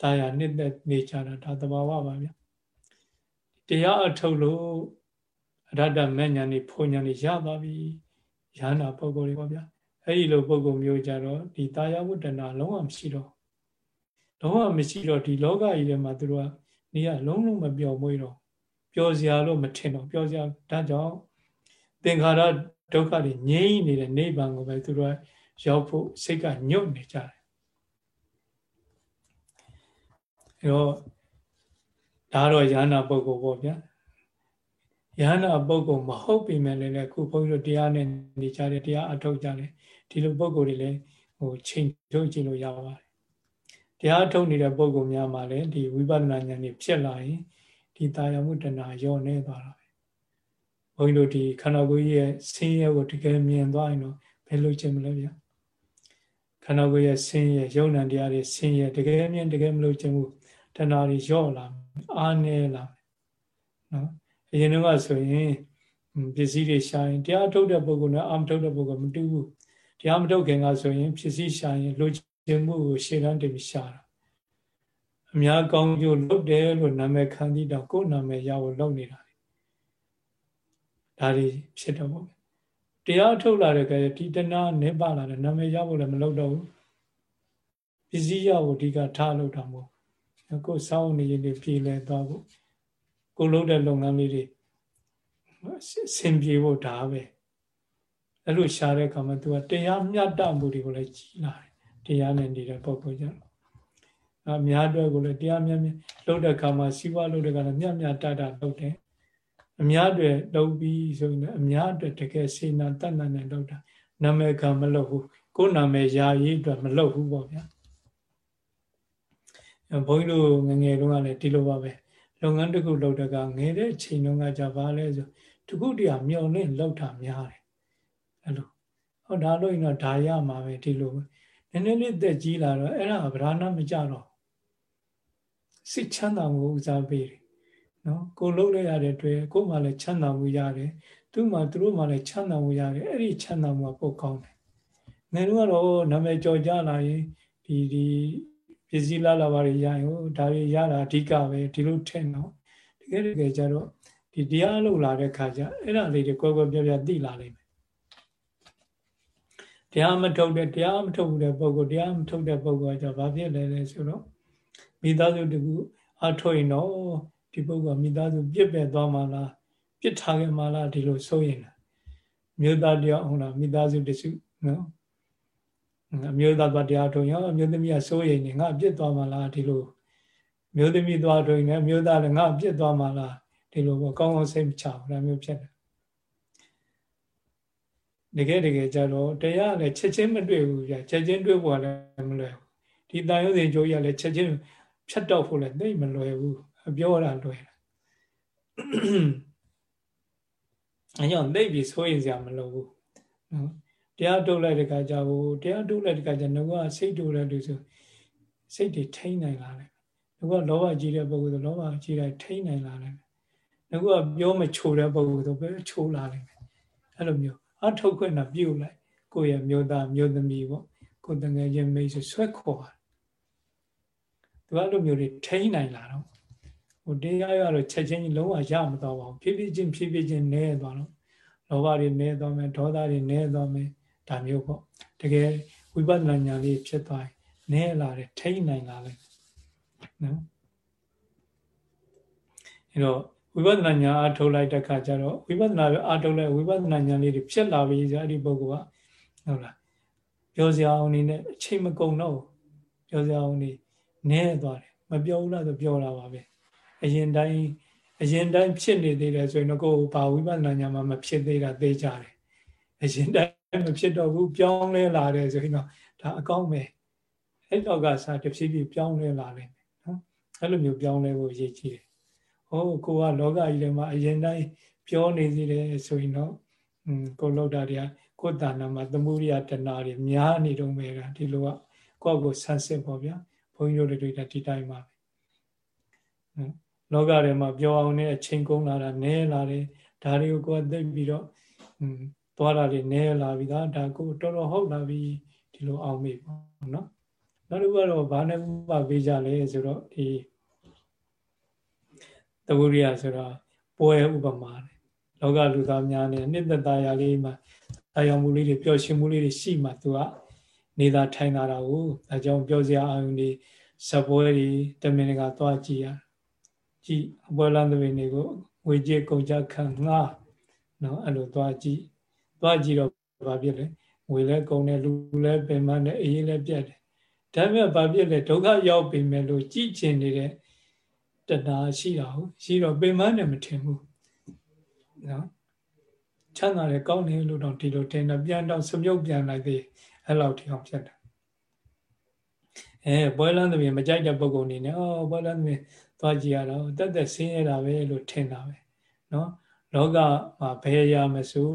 တာယာနှစ်သက်နေကြတာဒါသဘာဝပါဗျတရားအထုတ်လို့ အရတ္တမဲ့ညာနေဖုန်ညာနေရပါပြီရဟနာပုဂ္ဂိုလ်တွေပေါ့ဗျာအဲ့ဒီလိုပုဂ္ဂိုလ်မျိုးကြတော့ဒီတာယာဝတ္တနာလုံးဝမရှိတော့လုံးဝမရှိတော့ဒီလောကကြီးထဲမှာသူတို့ကနေကလုံးလုံးမပျော်မွေ့တော့ပျော်စရာလို့မထင်တော့ပျော်စရာဒါကြောင့်သင်္ခါရဒုက္ခတွေငြိမ့်နေတဲ့နိဗ္ဗာန်ကိုပဲသူတို့ရောက်ဖို့စိတ်ကညှုပ်နေကြတယ်အဲတော့ဒါတော့ယ ahanan ပုဂ္ဂိုလ်ပေါ့ဗျာ ယ ahanan ပုဂ္ဂိုလ်မဟုတ်ပြီမဲ့လည်းခုဘုန်းကြီးတို့တရားနဲ့နေကြတယ်တရားအထုတ်ကြတယ်ဒီလိုပုဂ္ဂိုလ်တွေလည်းဟိုချိန်ထုတ်ကြည့်လို့ရပါတယ်တရားထုတ်နေတဲ့ပုဂ္ဂိုလ်များမှာလည်းဒီဝိပဿနာဉာဏ်นี่ဖြစ်လာရင်ဒီတာယာမှုတဏှာယောနေသွားတာပဲဘုန်းကြီးတို့ဒီခန္ဓာကိုယ်ရဲ့ဆင်းရဲကိုတကယ်မြင်သွားရင်တော့ဘယ်လိုချင်မလဲဗျာခန္ဓာကိုယ်ရဲ့ဆင်းရဲယုံ nant တရားတွေဆင်းရဲတကယ်မြင်တကယ်မလို့ချင်ဘူးတဏှာတွေယော့လာအားနေလာနော် အရင်ကဆိုရင်ပစ္စည်းတွေရှာရင်တရားထုတ်တဲ့ပုဂ္ဂိုလ်နဲ့အာမထုတ်တဲ့ပုဂ္ဂိုလ်မတူဘူးတရားမထုတ်ခင်ကဆိုရင်ပစ္စည်းရှာရင်လိုချင်မှုကိုရှေ့တန်းတင်ပြီးရှာတာအများကောင်းကျိုးလုပ်တယ်လို့နာမည်ခံပြီးတော့ကိုယ်နာမည်ရဖို့လုပ်နေတာဒါတွေဖြစ်တော့ပေါ့တရားထုတ်လာတဲ့ကဒီတဏှာနေပါလာတယ်နာမည်ရဖို့လည်းမလုပ်တော့ဘူးပစ္စည်းရဖို့အဓိကထားလုပ်တာမဟုတ်ကိုယ်စောင်းနေရင်ပြည်လဲသွားဖို့ ကိုလုပ်တဲ့လုပ်ငန်းလေးတွေစင်ပြေဖို့ဒါပဲအဲ့လိုရှားတဲ့အခါမှာ तू ကတရားမျှတမှုတွေကိုလည်းကြီးလာတယ်တရားနဲ့နေတဲ့ပုံပေါ်ကြတော့အများအတွက်ကိုလည်းတရားများများလုပ်တဲ့အခါမှာစီးပွားလုပ်တဲ့အခါလည်းမျှမျှတတလုပ်တယ်အများအတွက်လုပ်ပြီးဆိုရင်အများအတွက်တကယ်စေနာတတ်တတ်နဲ့လုပ်တာနာမည်ခံမလုပ်ဘူးကိုယ်နာမည်ယာရေးအတွက်မလုပ်ဘူးပေါ့ဗျာဘုန်းကြီးတို့ငငယ်တုန်းကလည်းဒီလိုပါပဲ လုပ်ငန်းတစ်ခုလုပ်တဲ့ကငယ်တဲ့အချိန်တုန်းကじゃဘာလဲဆိုတခုတည်းမျောနဲ့လောက်တာများတယ်အဲ့လိုဟောဒါလို့ရင်တော့ဒါရမှာပဲဒီလိုနည်းနည်းလေးသက်ကြီးလာတော့အဲ့ဒါဗราဏမကြတော့စိတ်ချမ်းသာမှုဥစားပေးတယ်နော်ကိုလုံးလိုက်ရတဲ့အတွက်ကို့မှလည်းချမ်းသာမှုရတယ်သူ့မှသူတို့မှလည်းချမ်းသာမှုရတယ်အဲ့ဒီချမ်းသာမှုကပိုကောင်းတယ်ငယ်တော့ကတော့နာမည်ကြော်ကြလာရင်ဒီဒီ ပစ္စည်းလာလာပါရရရင်ဟိုဒါတွေရတာအဓိကပဲဒီလိုထင်တော့တကယ်တကယ်ကျတော့ဒီတရားလို့လာတဲ့ခါကျအဲ့ဒါလေးတွေကွယ်ကွယ်ပြားပြားသိလာလိမ့်မယ်တရားမထုတ်တဲ့တရားမထုတ်ဘူးတဲ့ပုဂ္ဂိုလ်တရားမထုတ်တဲ့ပုဂ္ဂိုလ်ကကျဘာဖြစ်လဲလဲဆိုတော့မိသားစုတကူအထုတ်ရင်တော့ဒီပုဂ္ဂိုလ်မိသားစုပြစ်ပယ်သွားမှလားပြစ်ထားခဲ့မှလားဒီလိုစိုးရင်လားမြို့သားတယောက်ဟုတ်လားမိသားစုတစုနော် အမျိုးသားသွားတရားထုံရောအမျိုးသမီးကစိုးရိမ်နေငါပြစ်သွားမှလားဒီလိုမျိုးသမီးသွားထုံနေအမျိုးသားလည်းငါပြစ်သွားမှလားဒီလိုပေါ့ကောင်းကောင်းစိတ်မချဘူးဒါမျိုးဖြစ်တယ်တကယ်တကယ်ကြတော့တရားလည်းချက်ချင်းမတွေ့ဘူးကြာချက်ချင်းတွေ့ဖို့လည်းမလွယ်ဘူးဒီတာယုံစဉ်ကြိုးရလည်းချက်ချင်းဖြတ်တော့ဖို့လည်းသိမလွယ်ဘူးပြောတာလွယ်အဲကြောင့်သိပြီးစိုးရင်စရာမလိုဘူးနော် တရားထုတ်လိုက်တဲ့ခါကျဘူးတရားထုတ်လိုက်တဲ့ခါကျငါကစိတ်ထုတ်လိုက်လို့ဆိုစိတ်တွေထိန်းနိုင်လာတယ်ငါကလောဘကြီးတဲ့ပုဂ္ဂိုလ်ဆိုလောဘကြီးတိုင်းထိန်းနိုင်လာတယ်ငါကပြောမချိုတဲ့ပုဂ္ဂိုလ်ဆိုပဲချိုးလာတယ်အဲ့လိုမျိုးအထုတ်ခွင့်တော့ပြုတ်လိုက်ကိုယ့်ရဲ့မျိုးသားမျိုးသမီးပေါ့ကိုယ်တငယ်ချင်းမိတ်ဆွေဆွဲခေါ်တာသူကလိုမျိုးတွေထိန်းနိုင်လာတော့ဟိုတရားရတော့ချက်ချင်းလုံးဝရမတော့ပါဘူးဖြည်းဖြည်းချင်းဖြည်းဖြည်းချင်းနဲသွားတော့လောဘတွေနဲသွားမယ်ဒေါသတွေနဲသွားမယ် ဒါမျိုးပေါ့တကယ်ဝိပဿနာဉာဏ်လေးဖြစ်သွားရင်နဲလာတယ်ထိန်းနိုင်လာတယ်နော်အဲတော့ဝိပဿနာဉာဏ်အားထုတ်လိုက်တဲ့ခါကျတော့ဝိပဿနာအားထုတ်လိုက်ဝိပဿနာဉာဏ်လေးတွေဖြစ်လာပြီဆိုအဲ့ဒီပုဂ္ဂိုလ်ကဟုတ်လားပြောစရာအောင်နေနဲ့အချိန်မကုန်တော့ပြောစရာအောင်နေနဲသွားတယ်မပြောဘူးလားဆိုပြောတာပါပဲအရင်တိုင်းအရင်တိုင်းဖြစ်နေသေးတယ်ဆိုရင်တော့ကိုယ်ဘာဝိပဿနာဉာဏ်မှမဖြစ်သေးတာသိကြတယ်အရင်တိုင်း မဖြစ်တော့ဘူးပြောင်းလဲလာတယ်ဆိုရင်တော့ဒါအကောင်းပဲအဲ့တော့ကစားတဖြည်းဖြည်းပြောင်းလဲလာလိမ့်မယ်နော် အဲ့လိုမျိုးပြောင်းလဲဖို့ရည်ကြီးတယ်ဟောကိုကလောကကြီးထဲမှာအရင်တိုင်းပြောနေစီတယ်ဆိုရင်တော့อืมကိုလောက်တာတွေကကိုယ်တဏ္ဍာမှာသမှုရိယတဏှာတွေများနေတော့မယ်ကဒီလိုကကိုယ့်ကိုဆန်းစစ်ပေါ့ဗျာဘုန်းကြီးတို့တွေတွေ့တာဒီတိုင်းပါပဲလောကထဲမှာပြောအောင်နဲ့အချိန်ကုန်လာတာနဲလာတယ်ဒါတွေကိုကိုယ်သိပြီးတော့อืม သွားတာတွေနဲလာပြီဒါဒါကိုတော်တော်ဟုတ်လာပြီဒီလိုအောင်မေ့ပေါ့နော်နောက်တစ်ခုကတော့ဘာနဲ့ဥပပေးကြလဲဆိုတော့ဒီသဝရိယဆိုတော့ပွဲဥပမာတယ်လောကလူသားများနဲ့နှစ်သက်သားရလေးမှာအာယုံမှုလေးတွေပျော်ရွှင်မှုလေးတွေရှိမှသူကနေတာထိုင်တာကိုဒါကြောင့်ပြောစရာအာယုံတွေဇပွဲတွေတမင်ကသွားကြည့်ရကြည့်အပွဲလန်းတွေနေကိုငွေကြေးကုန်ကြခံငှားနော်အဲ့လိုသွားကြည့် သွားကြည့်တော့ဘာဖြစ်လဲငွေလဲကုန်တယ်လူလဲပင်မနဲ့အေးလဲပြတ်တယ်ဒါပေမဲ့ဘာဖြစ်လဲဒုက္ခရောက်ပြီမဲ့လို့ကြည်ကျင်နေတဲ့တဏှာရှိတာဟုတ်ရှိတော့ပင်မနဲ့မထင်ဘူးနော်ချမ်းသာတယ်ကောင်းတယ်လို့တော့ဒီလိုထင်တယ်ပြန်တော့စမြုပ်ပြန်လိုက်သေးအဲ့လောက်ထိအောင်ဖြစ်တာအဲပွဲလန်းသမီးမကြိုက်တဲ့ပုံကုန်နေနဲ့အော်ပွဲလန်းသမီးသွားကြည့်ရတော့တက်တက်ဆင်းရဲတာပဲလို့ထင်တာပဲနော်လောကမှာဘယ်ရမစို့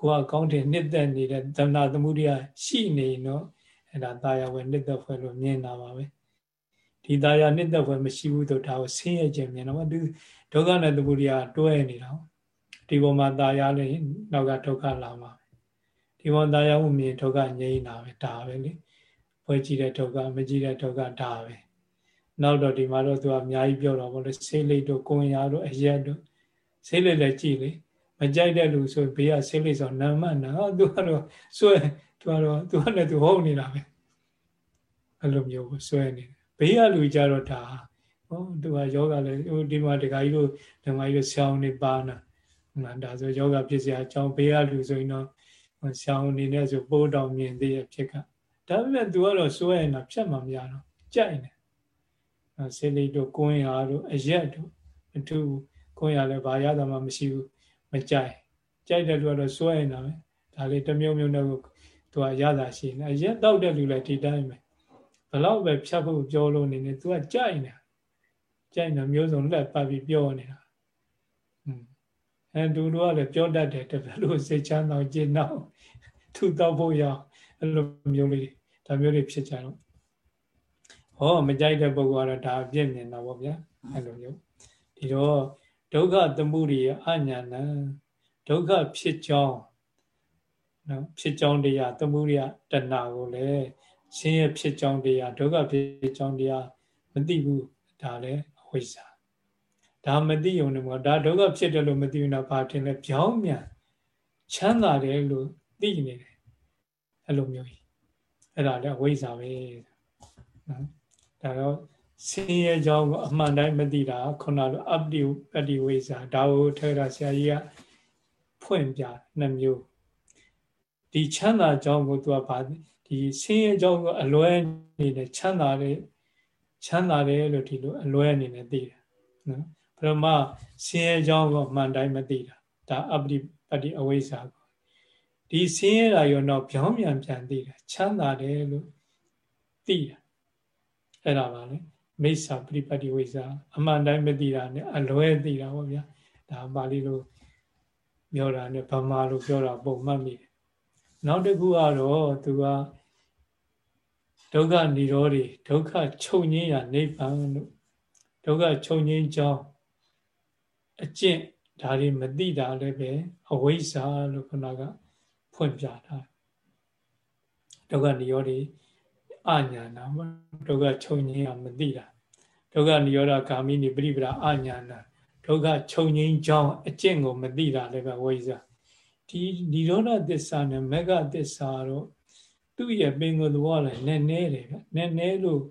ကိုကကောင်းတယ်နှစ်သက်နေတဲ့သဏ္ဍာသမှုရိယရှိနေနော်အဲ့ဒါတာယာဝယ်နှစ်သက်ဖွဲ့လို့မြင်တာပါပဲဒီတာယာနှစ်သက်ဖွဲ့မရှိဘူးတော့ဒါကိုဆင်းရဲခြင်းမြင်တော့သူဒုက္ခနဲ့သမှုရိယတွဲနေတာဒီပေါ်မှာတာယာလည်းနောက်ကဒုက္ခလာမှာဒီပေါ်တာယာမှုမြင်ဒုက္ခငြိမ်းတာပဲဒါပဲလေပွဲကြည့်တဲ့ဒုက္ခမကြည့်တဲ့ဒုက္ခဒါပဲနောက်တော့ဒီမှာတော့သူကအများကြီးပြောတော့ဗောလေဆေးလိတ်တို့ကိုင်ရာတို့အရက်တို့ဆေးလိတ်လည်းကြည့်လေ မကြိုက်တဲ့လူဆိုဘေးကဆေးလိတ်ဆိုနာမနာသူကတော့စွဲသူကတော့သူကလည်းသူဟုတ်နေတာပဲအဲ့လိုမျိုးကိုစွဲနေတယ်ဘေးကလူကြတော့ဒါဟောသူကယောဂလည်းဟိုဒီမှာဒကာကြီးတို့ဒကာကြီးတို့ဆောင်းနေပါနာဟုတ်လားဒါဆိုယောဂဖြစ်စရာအကြောင်းဘေးကလူဆိုရင်တော့ဆောင်းနေနေဆိုပိုးတောင်မြင်သေးရဲ့ဖြစ်ကဒါပေမဲ့သူကတော့စွဲနေတာဖြတ်မှမရတော့ကြိုက်နေဆေးလိတ်တို့ကိုင်းရာတို့အရက်တို့အထူးကိုင်းရာလည်းဘာရတာမှမရှိဘူး မကြိုက်ကြိုက်တဲ့လူကတော့စွဲနေတာပဲဒါလေးတစ်မျိုးမျိုးနဲ့ကိုသူကရတာရှိနေအရက်တောက်တဲ့လူလည်းဒီတိုင်းပဲဘလောက်ပဲဖြတ်ဖို့ပြောလို့နေနေသူကကြိုက်နေတာကြိုက်နေမျိုးစုံလက်ပတ်ပြီးပြောနေတာอืมအဲဒူတို့ကလည်းပြောတတ်တယ်တပည့်လို့စိတ်ချမ်းသာကျင့်တော့သူတော့ဖို့ရအဲ့လိုမျိုးလေးဒါမျိုးတွေဖြစ်ကြတော့ဟောမကြိုက်တဲ့ပုဂ္ဂိုလ်ကတော့ဒါအပြည့်မြင်တော့ဗောဗျာအဲ့လိုမျိုးဒီတော့ ဒုက္ခသမှုရိယအညာဏဒုက္ခဖြစ်ကြောင်းနော်ဖြစ်ကြောင်းတရားသမှုရိယတဏကိုလည်းဆင်းရဲဖြစ်ကြောင်းတရားဒုက္ခဖြစ်ကြောင်းတရားမသိဘူးဒါလည်းအဝိဇ္ဇာဒါမသိုံနဲ့မဟုတ်ဒါဒုက္ခဖြစ်တယ်လို့မသိဘူးနော်ဘာထင်လဲပြောင်းမြန်ချမ်းသာတယ်လို့သိနေတယ်အဲ့လိုမျိုးကြီးအဲ့ဒါလည်းအဝိဇ္ဇာပဲနော်ဒါတော့ ဆင်းရဲကြောင်းကိုအမှန်တိုင်းမသိတာခုနလိုအပ္တိပတ္တိဝိဇ္ဇာဒါကိုထဲတာဆရာကြီးကဖွင့်ပြနှစ်မျိုးဒီချမ်းသာကြောင်းကိုသူကဗာဒီဆင်းရဲကြောင်းကိုအလွဲအနေနဲ့ချမ်းသာတဲ့ချမ်းသာတယ်လို့ဒီလိုအလွဲအနေနဲ့သိတယ်နော်ပရမဆင်းရဲကြောင်းကိုအမှန်တိုင်းမသိတာဒါအပ္တိပတ္တိအဝိဇ္ဇာကိုဒီဆင်းရဲတာရောတော့ပြောင်းပြန်ပြန်သိတယ်ချမ်းသာတယ်လို့သိတာအဲ့ဒါပါလေ မိစ္ဆာပရိပတ္တိဝိဇ္ဇာအမှန်တိုင်းမသိတာနဲ့အလွဲသိတာပေါ့ဗျာဒါပါဠိလိုပြောတာနဲ့ဗမာလိုပြောတာပုံမှတ်မိတယ်နောက်တစ်ခုကတော့သူကဒုက္ခនិရောဓိဒုက္ခချုပ်ငြိမ်းရာနိဗ္ဗာန်လို့ဒုက္ခချုပ်ငြိမ်းကြောင်းအကျင့်ဒါတွေမသိတာလည်းပဲအဝိဇ္ဇာလို့ခုနကဖွင့်ပြတာဒုက္ခនិရောဓိ အညာနာဒုက္ခချုပ်ငြိမ်းရာမသိတာဒုက္ခនិရောဓဂ ामि နိပရိပဒအညာနာဒုက္ခချုပ်ငြိမ်းကြောင်းအကျင့်ကိုမသိတာလည်းပဲဝိဇ္ဇာဒီនិရောဓသစ္စာနဲ့မဂ္ဂသစ္စာတော့သူ့ရဲ့ပင်ကိုယ်သဘောလည်းနည်းနည်းတယ်ဗျနည်းနည်းလို့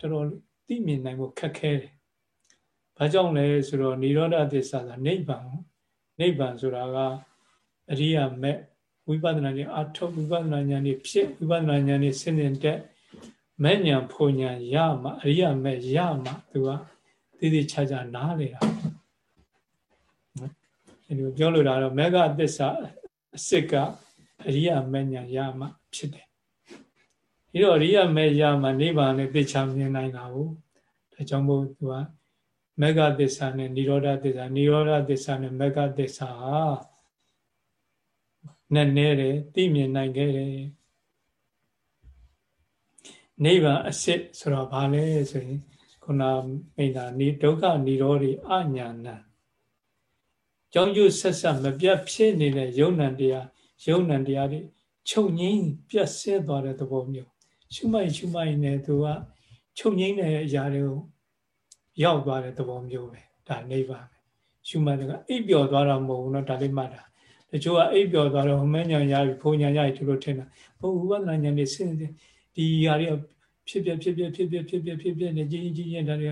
တော်တော်သိမြင်နိုင်ဖို့ခက်ခဲတယ်။ဘာကြောင့်လဲဆိုတော့និရောဓသစ္စာကနိဗ္ဗာန်နိဗ္ဗာန်ဆိုတာကအရိယာမဲ့ဝိပဿနာဉာဏ်အထုတ်ဝိပဿနာဉာဏ်นี่ဖြစ်ဝိပဿနာဉာဏ်นี่ဆင်းရဲတဲ့ မဲ့ဉာဏ်ဖွဉာဏ်ရမှအရိယာမဲ့ရမှသူကသိသိချာချာနားလေတာနော်ဒီလိုပြောလို့တာတော့မေဃသစ္စာအစစ်ကအရိယာမဲ့ဉာဏ်ရမှဖြစ်တယ်ဒီတော့အရိယာမဲ့ရမှနိဗ္ဗာန်နဲ့သိချမြင်နိုင်တာကိုဒါဒါကြောင့်မို့သူကမဂ္ဂသစ္စာနဲ့និရောဓသစ္စာនិရောဓသစ္စာနဲ့မဂ္ဂသစ္စာဟာနဲ့နဲတယ်သိမြင်နိုင်ခဲ့တယ် နိဗ္ဗာန်အစစ်ဆိုတော့ဘာလဲဆိုရင်ခုနမိန်တာနိဒုက္ခនិရောဓိအညာဏကြောင့်ကျဆက်ဆက်မပြတ်ဖြစ်နေတဲ့ယုံ nant တရားယုံ nant တရားတွေချုပ်ငိမ့်ပြတ်ဆဲသွားတဲ့သဘောမျိုးရှုမိုက်ရှုမိုက်နဲ့သူကချုပ်ငိမ့်တဲ့အရာတွေကိုရောက်သွားတဲ့သဘောမျိုးပဲဒါနိဗ္ဗာန်ပဲရှုမှတ်တယ်ကအိပ်ပျော်သွားတာမဟုတ်ဘူးเนาะဒါလေးမှတ်တာတချို့ကအိပ်ပျော်သွားတော့ဟမဉ္ဇဏ်ရပြီဖုံဉဏ်ရပြီသူတို့ထင်တာဘုဥပဒနာဉာဏ်နဲ့စဉ်းစဉ် ဒီဟာတွေဖြစ်ပြဖြစ်ပြဖြစ်ပြဖြစ်ပြဖြစ်ပြနေကြီးကြီးကြီးဒါတွေ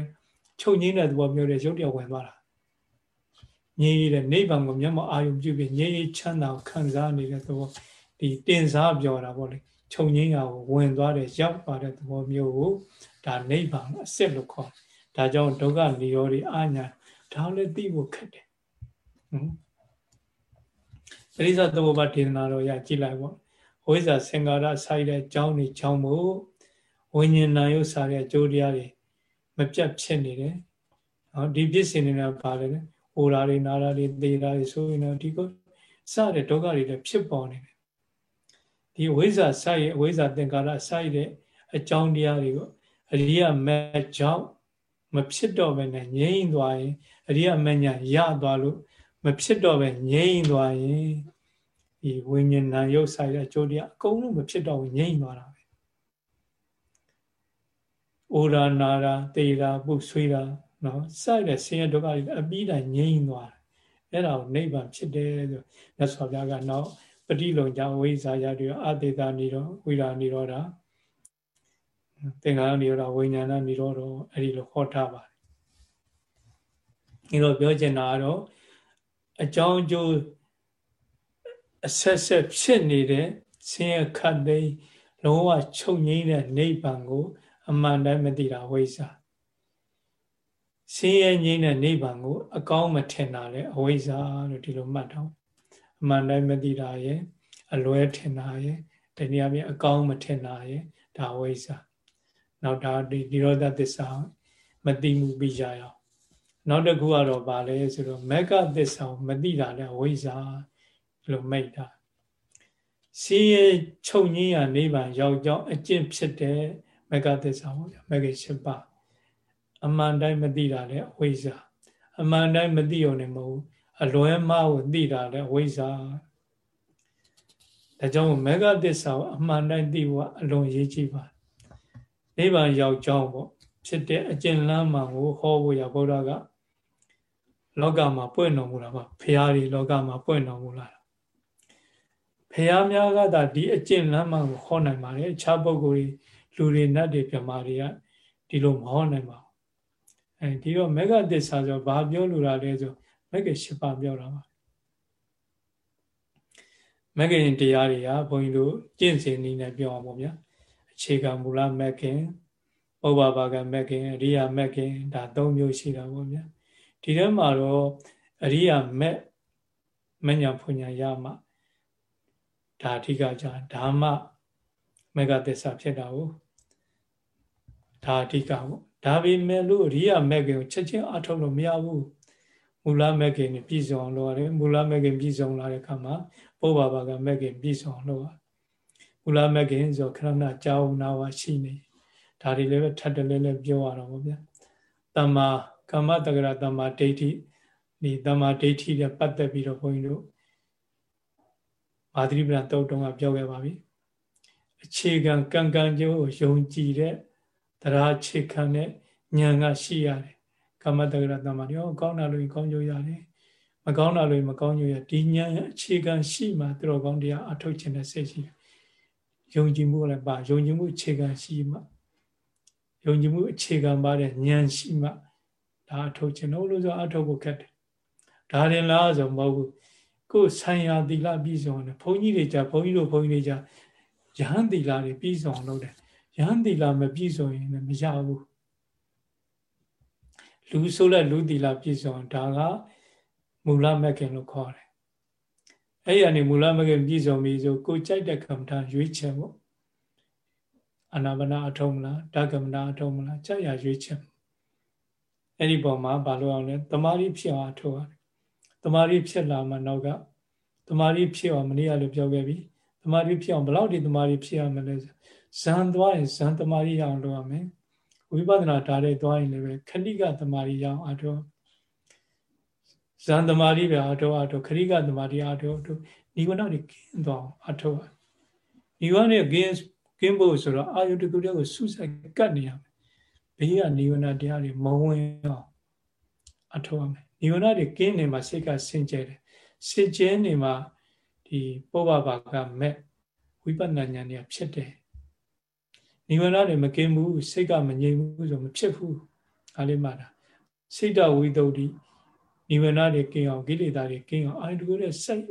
ချုပ်ငိမ့်တဲ့သဘောမျိုးတွေရုပ်တရက်ဝင်သွားတာငြိမ်းတဲ့နိဗ္ဗာန်ကိုမျက်မှောက်အာရုံပြုပြီးငြိမ်းချမ်းသာခံစားနေတဲ့သဘောဒီတင်စားပြောတာပေါ့လေခြုံငိမ့်တာကိုဝင်သွားတဲ့ရောက်သွားတဲ့သဘောမျိုးကိုဒါနိဗ္ဗာန်အစစ်လို့ခေါ်တယ်ဒါကြောင့်ဒုက္ခនិရောဓိအာညာဒါလည်းသိဖို့ခက်တယ်ဟမ်ပရိစ္ဆသဘောပါဒေသနာတော်ရကြည့်လိုက်ပေါ့ ဝိဇ္ဇာစင်္ကာရဆိုင်တဲ့အကြောင်းတွေကြောင့်မို့ဝိညာဉ်နာယုတ်စားတဲ့အကျိုးတရားတွေမပြတ်ဖြစ်နေတယ်ဟောဒီပြစ်စင်နေတာပါလေဟိုရာတွေနာရာတွေသေရာတွေဆိုရင်တော့ဒီကိုစတဲ့ဒုက္ခတွေလည်းဖြစ်ပေါ်နေတယ်ဒီဝိဇ္ဇာဆိုင်ရဲ့ဝိဇ္ဇာသင်္ကာရဆိုင်တဲ့အကြောင်းတရားတွေကိုအရိယမဲကြောင့်မဖြစ်တော့ဘဲနဲ့ငြိမ့်သွားရင်အရိယမညာရသွားလို့မဖြစ်တော့ပဲငြိမ့်သွားရင် ဒီဝိညာဉ်နာရုပ်ဆိုင်တဲ့အကျိုးတရားအကုန်လုံးမဖြစ်တော့ဘူးငြိမ့်သွားတာပဲ။အိုရာနာရာတေရာပုဆွေးတာနော်စိုက်တဲ့ဆင်းရဲဒုက္ခတွေအပြီးတိုင်ငြိမ့်သွားတယ်။အဲ့ဒါကိုနိဗ္ဗာန်ဖြစ်တယ်ဆိုမြတ်စွာဘုရားကတော့ပฏิလုံကြောင့်ဝိဇာယတွေအတေတာနေတော့ဝိရာနေတော့တာသင်္ခါရနေတော့ဝိညာဏနေတော့အဲ့ဒီလိုဟောထားပါတယ်ဒီလိုပြောချင်တာကတော့အကြောင်းကျိုး အဆက်ဆက်ဖြစ်နေတဲ့ဆင်းရဲခတ်သိမ်းလုံးဝချုပ်ငိမ့်တဲ့နိဗ္ဗာန်ကို အမှန်တိုင်းမသိတာဝိဇ္ဇာဆင်းရဲငြိမ့်တဲ့နိဗ္ဗာန်ကို အကောင်းမထင်တာလေအဝိဇ္ဇာလို့ဒီလိုမှတ်တော့အမှန်တိုင်းမသိတာရဲ့အလွဲထင်တာရဲ့တနည်းအားဖြင့်အကောင်းမထင်တာရဲ့ဒါဝိဇ္ဇာနောက်ဒါဒီនិရောဓသစ္စာမသိမှုပြီးကြရအောင်နောက်တစ်ခုကတော့ဗာလဲဆိုတော့မက္ကသစ္စာကိုမသိတာလည်းဝိဇ္ဇာ လို့မိတ်တာစီးရဲချုပ်ငင်းရနိဗ္ဗာန်ရောက်ကြောင်းအကျင့်ဖြစ်တဲ့မက္ကသစ္စာပေါ့ဗျာမဂ္ဂင်၈ပါးအမှန်တိုင်းမသိတာလည်းဝိဇ္ဇာအမှန်တိုင်းမသိရုံနဲ့မဟုတ်အလွဲမှားကိုသိတာလည်းဝိဇ္ဇာဒါကြောင့်မဂ္ဂသစ္စာကိုအမှန်တိုင်းသိဖို့အလွန်ရေးကြည့်ပါနိဗ္ဗာန်ရောက်ကြောင်းပေါ့ဖြစ်တဲ့အကျင့်လမ်းမှန်ကိုဟောဖို့ရဘုရားကလောကမှာပွင့်တော်မူတာပါဖရာတွေလောကမှာပွင့်တော်မူလာတာ ဖရာများကသာဒီအကျင့်လမ်းမှန်ကိုဟောနိုင်ပါတယ်အခြားပုဂ္ဂိုလ်တွေလူတွေနတ်တွေပြမာတွေကဒီလိုမဟောနိုင်ပါဘူးအဲဒီတော့မေဃသစ္စာဆိုဘာပြောလိုတာလဲဆိုမဂ္ဂင်၈ပါးပြောတာပါမဂ္ဂင်တရားတွေကဘုန်းကြီးတို့ကျင့်စဉ်နည်းနဲ့ပြောအောင်ပေါ့ဗျာအခြေခံမူလမဂ္ဂင်ပုဗ္ဗဘာကမဂ္ဂင်အရိယာမဂ္ဂင်ဒါ၃မျိုးရှိတာပေါ့ဗျာဒီထဲမှာတော့အရိယာမက်မညာဖွညာရမှ ဒါအဓိကကြဓမ္မမေဃသစ္စာဖြစ်တာကိုဒါအဓိကပေါ့ဒါပေမဲ့လို့အရိယာမက်ကိုချက်ချင်းအထုတ်လို့မရဘူးမူလမက်ခင်ပြည့်စုံအောင်လုပ်ရတယ်မူလမက်ခင်ပြည့်စုံလာတဲ့အခါမှာပုဗ္ဗဘာကမက်ခင်ပြည့်စုံအောင်လုပ်ရမူလမက်ခင်ဆိုခရဏကြောင်းနာဝရှိနေဒါတွေလည်းပဲထပ်တလဲလဲပြောရတော့ဗောဗျာတမ္မာကမ္မတက္ကရာတမ္မာဒိဋ္ဌိဒီတမ္မာဒိဋ္ဌိနဲ့ပတ်သက်ပြီးတော့ဘုန်းကြီးတို့ မာသရိပဏတုတ်တုံးကပြောခဲ့ပါပြီအခြေခံကံကံကျိုးကိုယုံကြည်တဲ့တရားအခြေခံတဲ့ဉာဏ်ကရှိရတယ်ကမ္မတက္ကရာတမ္မာရောကောင်းတာလို့ကောင်းကျိုးရတယ်မကောင်းတာလို့မကောင်းကျိုးရဒီဉာဏ်အခြေခံရှိမှသူတော်ကောင်းတရားအထုတ်ခြင်းနဲ့စိတ်ရှိတယ်ယုံကြည်မှုလည်းပါယုံကြည်မှုအခြေခံရှိမှယုံကြည်မှုအခြေခံပါတဲ့ဉာဏ်ရှိမှဒါအထုတ်ခြင်းလို့လို့ဆိုအထုတ်ဖို့ခက်တယ်ဒါရင်လားဆိုမဟုတ်ဘူး ကိုယ်ဆိုင်ရာသီလပြည့်စုံတယ်ဘုန်းကြီးတွေကြဘုန်းကြီးတို့ဘုန်းကြီးတွေကြယဟန်သီလတွေပြည့်စုံလုပ်တယ်ယဟန်သီလမပြည့်စုံရင်လည်းမရဘူးလူဆိုလက်လူသီလပြည့်စုံဒါကမူလမက္ခင်လို့ခေါ်တယ်အဲ့ရနေမူလမက္ခင်ပြည့်စုံပြီဆိုကိုကြိုက်တဲ့ကမ္မထာရွေးချယ်ဖို့အနာမနာအထုံးမလားဓကမ္မနာအထုံးမလားကြာရရွေးချယ်အဲ့ဒီပုံမှာဘာလို့အောင်လဲတမာရီဖြစ်အောင်အထောက်ရတယ် တမာရီဖြစ်လာမှနောက်ကတမာရီဖြစ်အောင်မနေ့ကလည်းပြောခဲ့ပြီတမာရီဖြစ်အောင်ဘယ်လောက်ဒီတမာရီဖြစ်ရမလဲဇန်သွားရင်ဇန်တမာရီရအောင်လုပ်ရမယ်ဝိပဿနာဓာတ်တွေသွားရင်လည်းပဲခဏိကတမာရီရအောင်အထောက်ဇန်တမာရီပဲအထောက်အထောက်ခဏိကတမာရီအထောက်ဒီဝနာတွေကင်းသွားအောင်အထောက်ဒီဝနာတွေကင်းကင်းဖို့ဆိုတော့အာယုတကူတွေကိုစုစိုက်ကတ်နေရမယ်ဘေးကနိဝရဏတရားတွေမဝင်အောင်အထောက်ရမယ် နိဝရဏတွေကင်းနေမှာစိတ်ကစင်ကြယ်တယ်စင်ကြယ်နေမှာဒီပုဗ္ဗဘာကမဲ့ဝိပဿနာဉာဏ်เนี่ยဖြစ်တယ်နိဝရဏတွေမကင်းဘူးစိတ်ကမငြိမ်ဘူးဆိုမဖြစ်ဘူးအားလေးမှတာစိတ်တဝိတ္တုဒ္ဓိနိဝရဏတွေကင်းအောင်ကိလေသာတွေကင်းအောင်အာယုတကူတွေစိုက်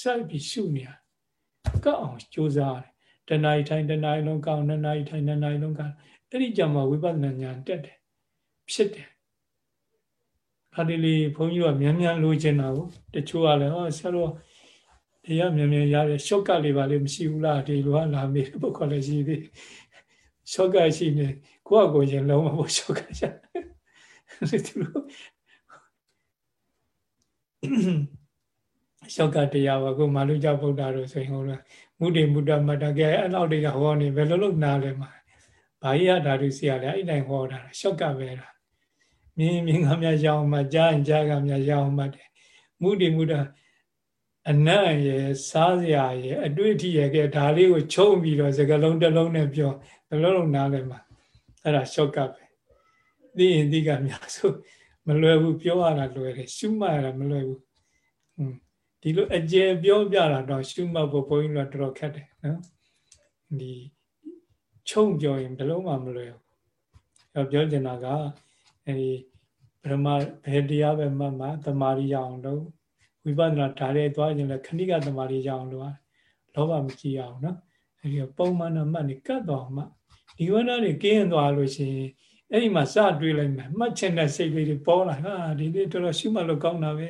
စိုက်ပြီးရှုနေရကောက်အောင်ကြိုးစားတယ်တဏှာထိုင်တဏှာလုံးကောက်နှစ်နာရီထိုင်နှစ်နာရီလုံးကောက်အဲ့ဒီကြမှာဝိပဿနာဉာဏ်တက်တယ်ဖြစ်တယ် ခါဒီလီဘုန်းကြီးကမြန်မြန်လိုချင်တာကိုတချို့ကလည်းဟောဆရာတော်တရားမြန်မြန်ရတယ်ရှော့ကတ်လေးပါလေမရှိဘူးလားဒီလိုကလာမေးပုဂ္ဂိုလ်လည်းရှိသေးရှော့ကတ်ရှိနေကိုယ့်အကိုချင်းလုံးမဖို့ရှော့ကတ်ရှာသူတို့ရှော့ကတ်တရားပါကိုမာလူကြဗုဒ္ဓတို့ဆိုရင်ဟိုမုဒိမုဒ္ဒမတ္တကဲအဲ့လောက်တွေကဟောနေဘယ်လိုလုပ်နားလဲမှာဘာကြီးရဓာတုဆရာလဲအဲ့တိုင်းဟောတာရှော့ကပဲတာ မြင်းမြင်းကများရအောင်မှကြားရင်ကြားကများရအောင်မှတယ်မုဒိမုဒအနံ့ရဲ့စားစရာရဲ့အတွေ့အထိရဲ့ကဲဒါလေးကိုချုံပြီးတော့စကလုံးတစ်လုံးနဲ့ပြောဘယ်လိုလုပ်နားလဲမှာအဲ့ဒါရှော့ကပဲသိရင်သိကများဆိုမလွယ်ဘူးပြောရတာလွယ်တယ်ရှုမှတ်ရတာမလွယ်ဘူးอืมဒီလိုအကျယ်ပြောပြတာတော့ရှုမှတ်ဖို့ဘုန်းကြီးတို့တော်တော်ခက်တယ်နော်ဒီချုံပြောရင်ဘယ်လုံးမှမလွယ်ဘူးပြောချင်တာက အဲဒီဗြဟ္မာဘယ်တရားပဲမှတ်မှတမာရီရအောင်လို့ဝိပဿနာဓာတ်ရဲသွားခြင်းလဲခဏိကတမာရီရအောင်လို့လောဘမကြည့်အောင်နော်အဲဒီပုံမှန်တော့မှတ်နေကတ်တော်မှဒီဝနာတွေကင်းသွားလို့ရှိရင်အဲ့ဒီမှာစတွေးလိုက်မယ်မှတ်ချင်တဲ့စိတ်လေးတွေပေါ်လာဟာဒီနေ့တော်တော်ရှုမှတ်လို့ကောင်းတာပဲ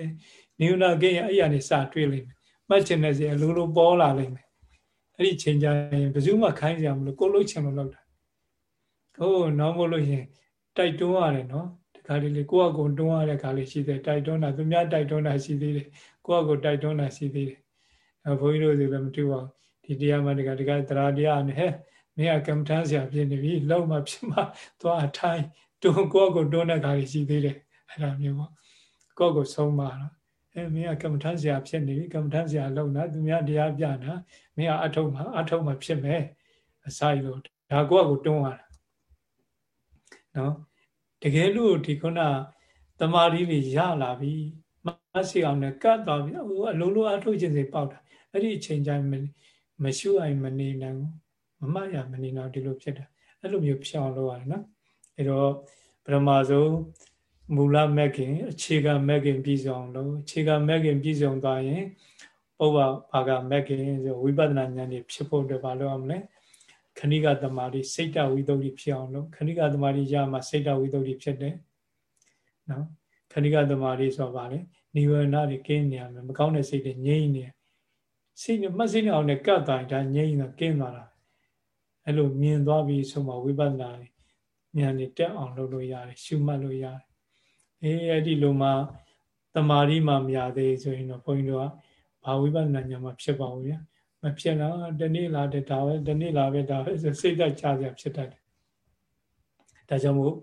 နိဝရကင်းရအဲ့ရနေစတွေးလိုက်မယ်မှတ်ချင်တဲ့စိတ်အလိုလိုပေါ်လာလိမ့်မယ်အဲ့ဒီချိန်ကြရင်ဘယ်သူမှခိုင်းကြမလို့ကိုလို့ချင်လို့လောက်တာဟိုးနောက်မလို့ရင် တိုက်တွန်းရတယ်နော်ဒီခါလေးလေးကိုယ့်အကုန်တွန်းရတဲ့ခါလေးရှိတယ်တိုက်တွန်းတာသူများတိုက်တွန်းတာရှိသေးတယ်ကိုယ့်အကုန်တိုက်တွန်းတာရှိသေးတယ်အဲဘုန်းကြီးတို့ဆိုလည်းမတူပါဘူးဒီတရားမှတကတကသရာတရားနဲ့ဟဲ့မင်းကကမ္မထမ်းဆရာဖြစ်နေပြီလောက်မှဖြစ်မှသွားအထိုင်းတွန်းကိုယ့်ကိုတွန်းတဲ့ခါလေးရှိသေးတယ်အဲ့လိုမျိုးပေါ့ကိုယ့်ကိုဆုံးမတော့အဲမင်းကကမ္မထမ်းဆရာဖြစ်နေပြီကမ္မထမ်းဆရာလုံတာသူများတရားပြတာမင်းကအထုံးမှာအထုံးမှာဖြစ်မယ်အစာရလို့ဒါကိုယ့်ကိုတွန်းရတာနော် တကယ်လို့ဒီခုနတမာရီတွေရလာပြီမဆီအောင်နဲ့ကတ်သွားပြီဟိုအလုံးလုံးအထုတ်ခြင်းစိပေါက်တာအဲ့ဒီအချိန်ကျရင်မရှုအိမ်မနေနိုင်ဘူးမမရမနေတော့ဒီလိုဖြစ်တာအဲ့လိုမျိုးဖြစ်အောင်လုပ်ရတယ်နော်အဲ့တော့ပထမဆုံးမူလမက်ကင်အခြေခံမက်ကင်ပြည်စုံလို့အခြေခံမက်ကင်ပြည်စုံသွားရင်ပုဗ္ဗဘာကမက်ကင်ဆိုဝိပဿနာဉာဏ်ကြီးဖြစ်ဖို့အတွက်ဘာလုပ်ရမလဲ ခဏိကသမารိစိတ်တဝိသုဒ္ဓိဖြစ်အောင်လို့ခဏိကသမารိရမှစိတ်တဝိသုဒ္ဓိဖြစ်တယ်နော်ခဏိကသမารိဆိုပါလေနိဝရဏတွေကင်းနေရမယ်မကောင်းတဲ့စိတ်တွေငြိမ့်နေစိတ်မှတ်စိတ်အောင်နဲ့ကတ်တိုင်းဒါငြိမ့်နေတာကင်းသွားတာအဲ့လိုမြင်သွားပြီးဆိုမှဝိပဿနာဉာဏ်နဲ့တက်အောင်လုပ်လို့ရတယ်ရှုမှတ်လို့ရတယ်အေးအဲ့ဒီလိုမှတမာရီမှမရသေးဆိုရင်တော့ဘုန်းကြီးတို့ကဘာဝိပဿနာဉာဏ်မှဖြစ်ပါဘူးဗျာ မဖြစ်တော့တနေ့လာတဲ့ဒါပဲတနေ့လာပဲဒါပဲဆိုစိတ်သက်ကြစရာဖြစ်တတ်တယ်ဒါကြောင့်မို့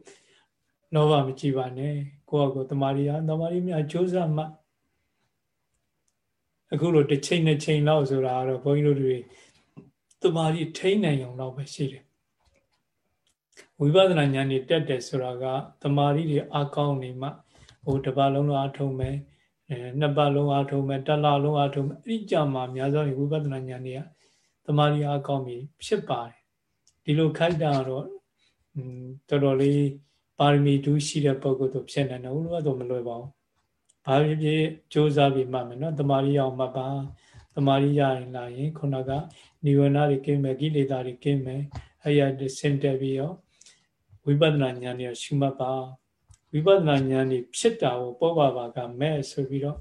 လောဘမကြည့်ပါနဲ့ကိုယ့်အကိုတမာရီဟာတမာရီမြတ်ကြိုးစားမှအခုလိုတစ်ချိန်တစ်ချိန်လောက်ဆိုတာကတော့ဘုန်းကြီးတို့တွေတမာရီထိန်းနိုင်အောင်တော့ပဲရှိတယ်ဝိပဿနာဉာဏ်นี่တက်တယ်ဆိုတာကတမာရီတွေအကောင်းနေမှဟိုတစ်ပတ်လုံးတော့အထုံးမယ် အဲနှစ်ပတ်လုံးအထုံးမယ်တစ်လလုံးအထုံးမယ်အဲ့ဒီကြမှာအများဆုံးဝိပဿနာဉာဏ်นี่ကတမာရီအကောင်းပြီဖြစ်ပါတယ်ဒီလိုခိုက်တာတော့တော်တော်လေးပါရမီတူးရှိတဲ့ပုဂ္ဂိုလ်တို့ဖြစ်နေတယ်ဘုရားတော့မလွယ်ပါဘူးဘာဖြစ်ဖြစ်စ조사ပြီးမှမယ်နော်တမာရီအောင်မှတ်ပါတမာရီရရင်လာရင်ခုနကနိဝရဏတွေကင်းမယ်ကိလေသာတွေကင်းမယ်အဲ့ရစင်တက်ပြီးရောဝိပဿနာဉာဏ်နဲ့ရှုမှတ်ပါ ဝိပဿနာဉာဏ်ဤဖြစ်တာကိုပောပါပါကမဲ့ဆိုပြီးတော့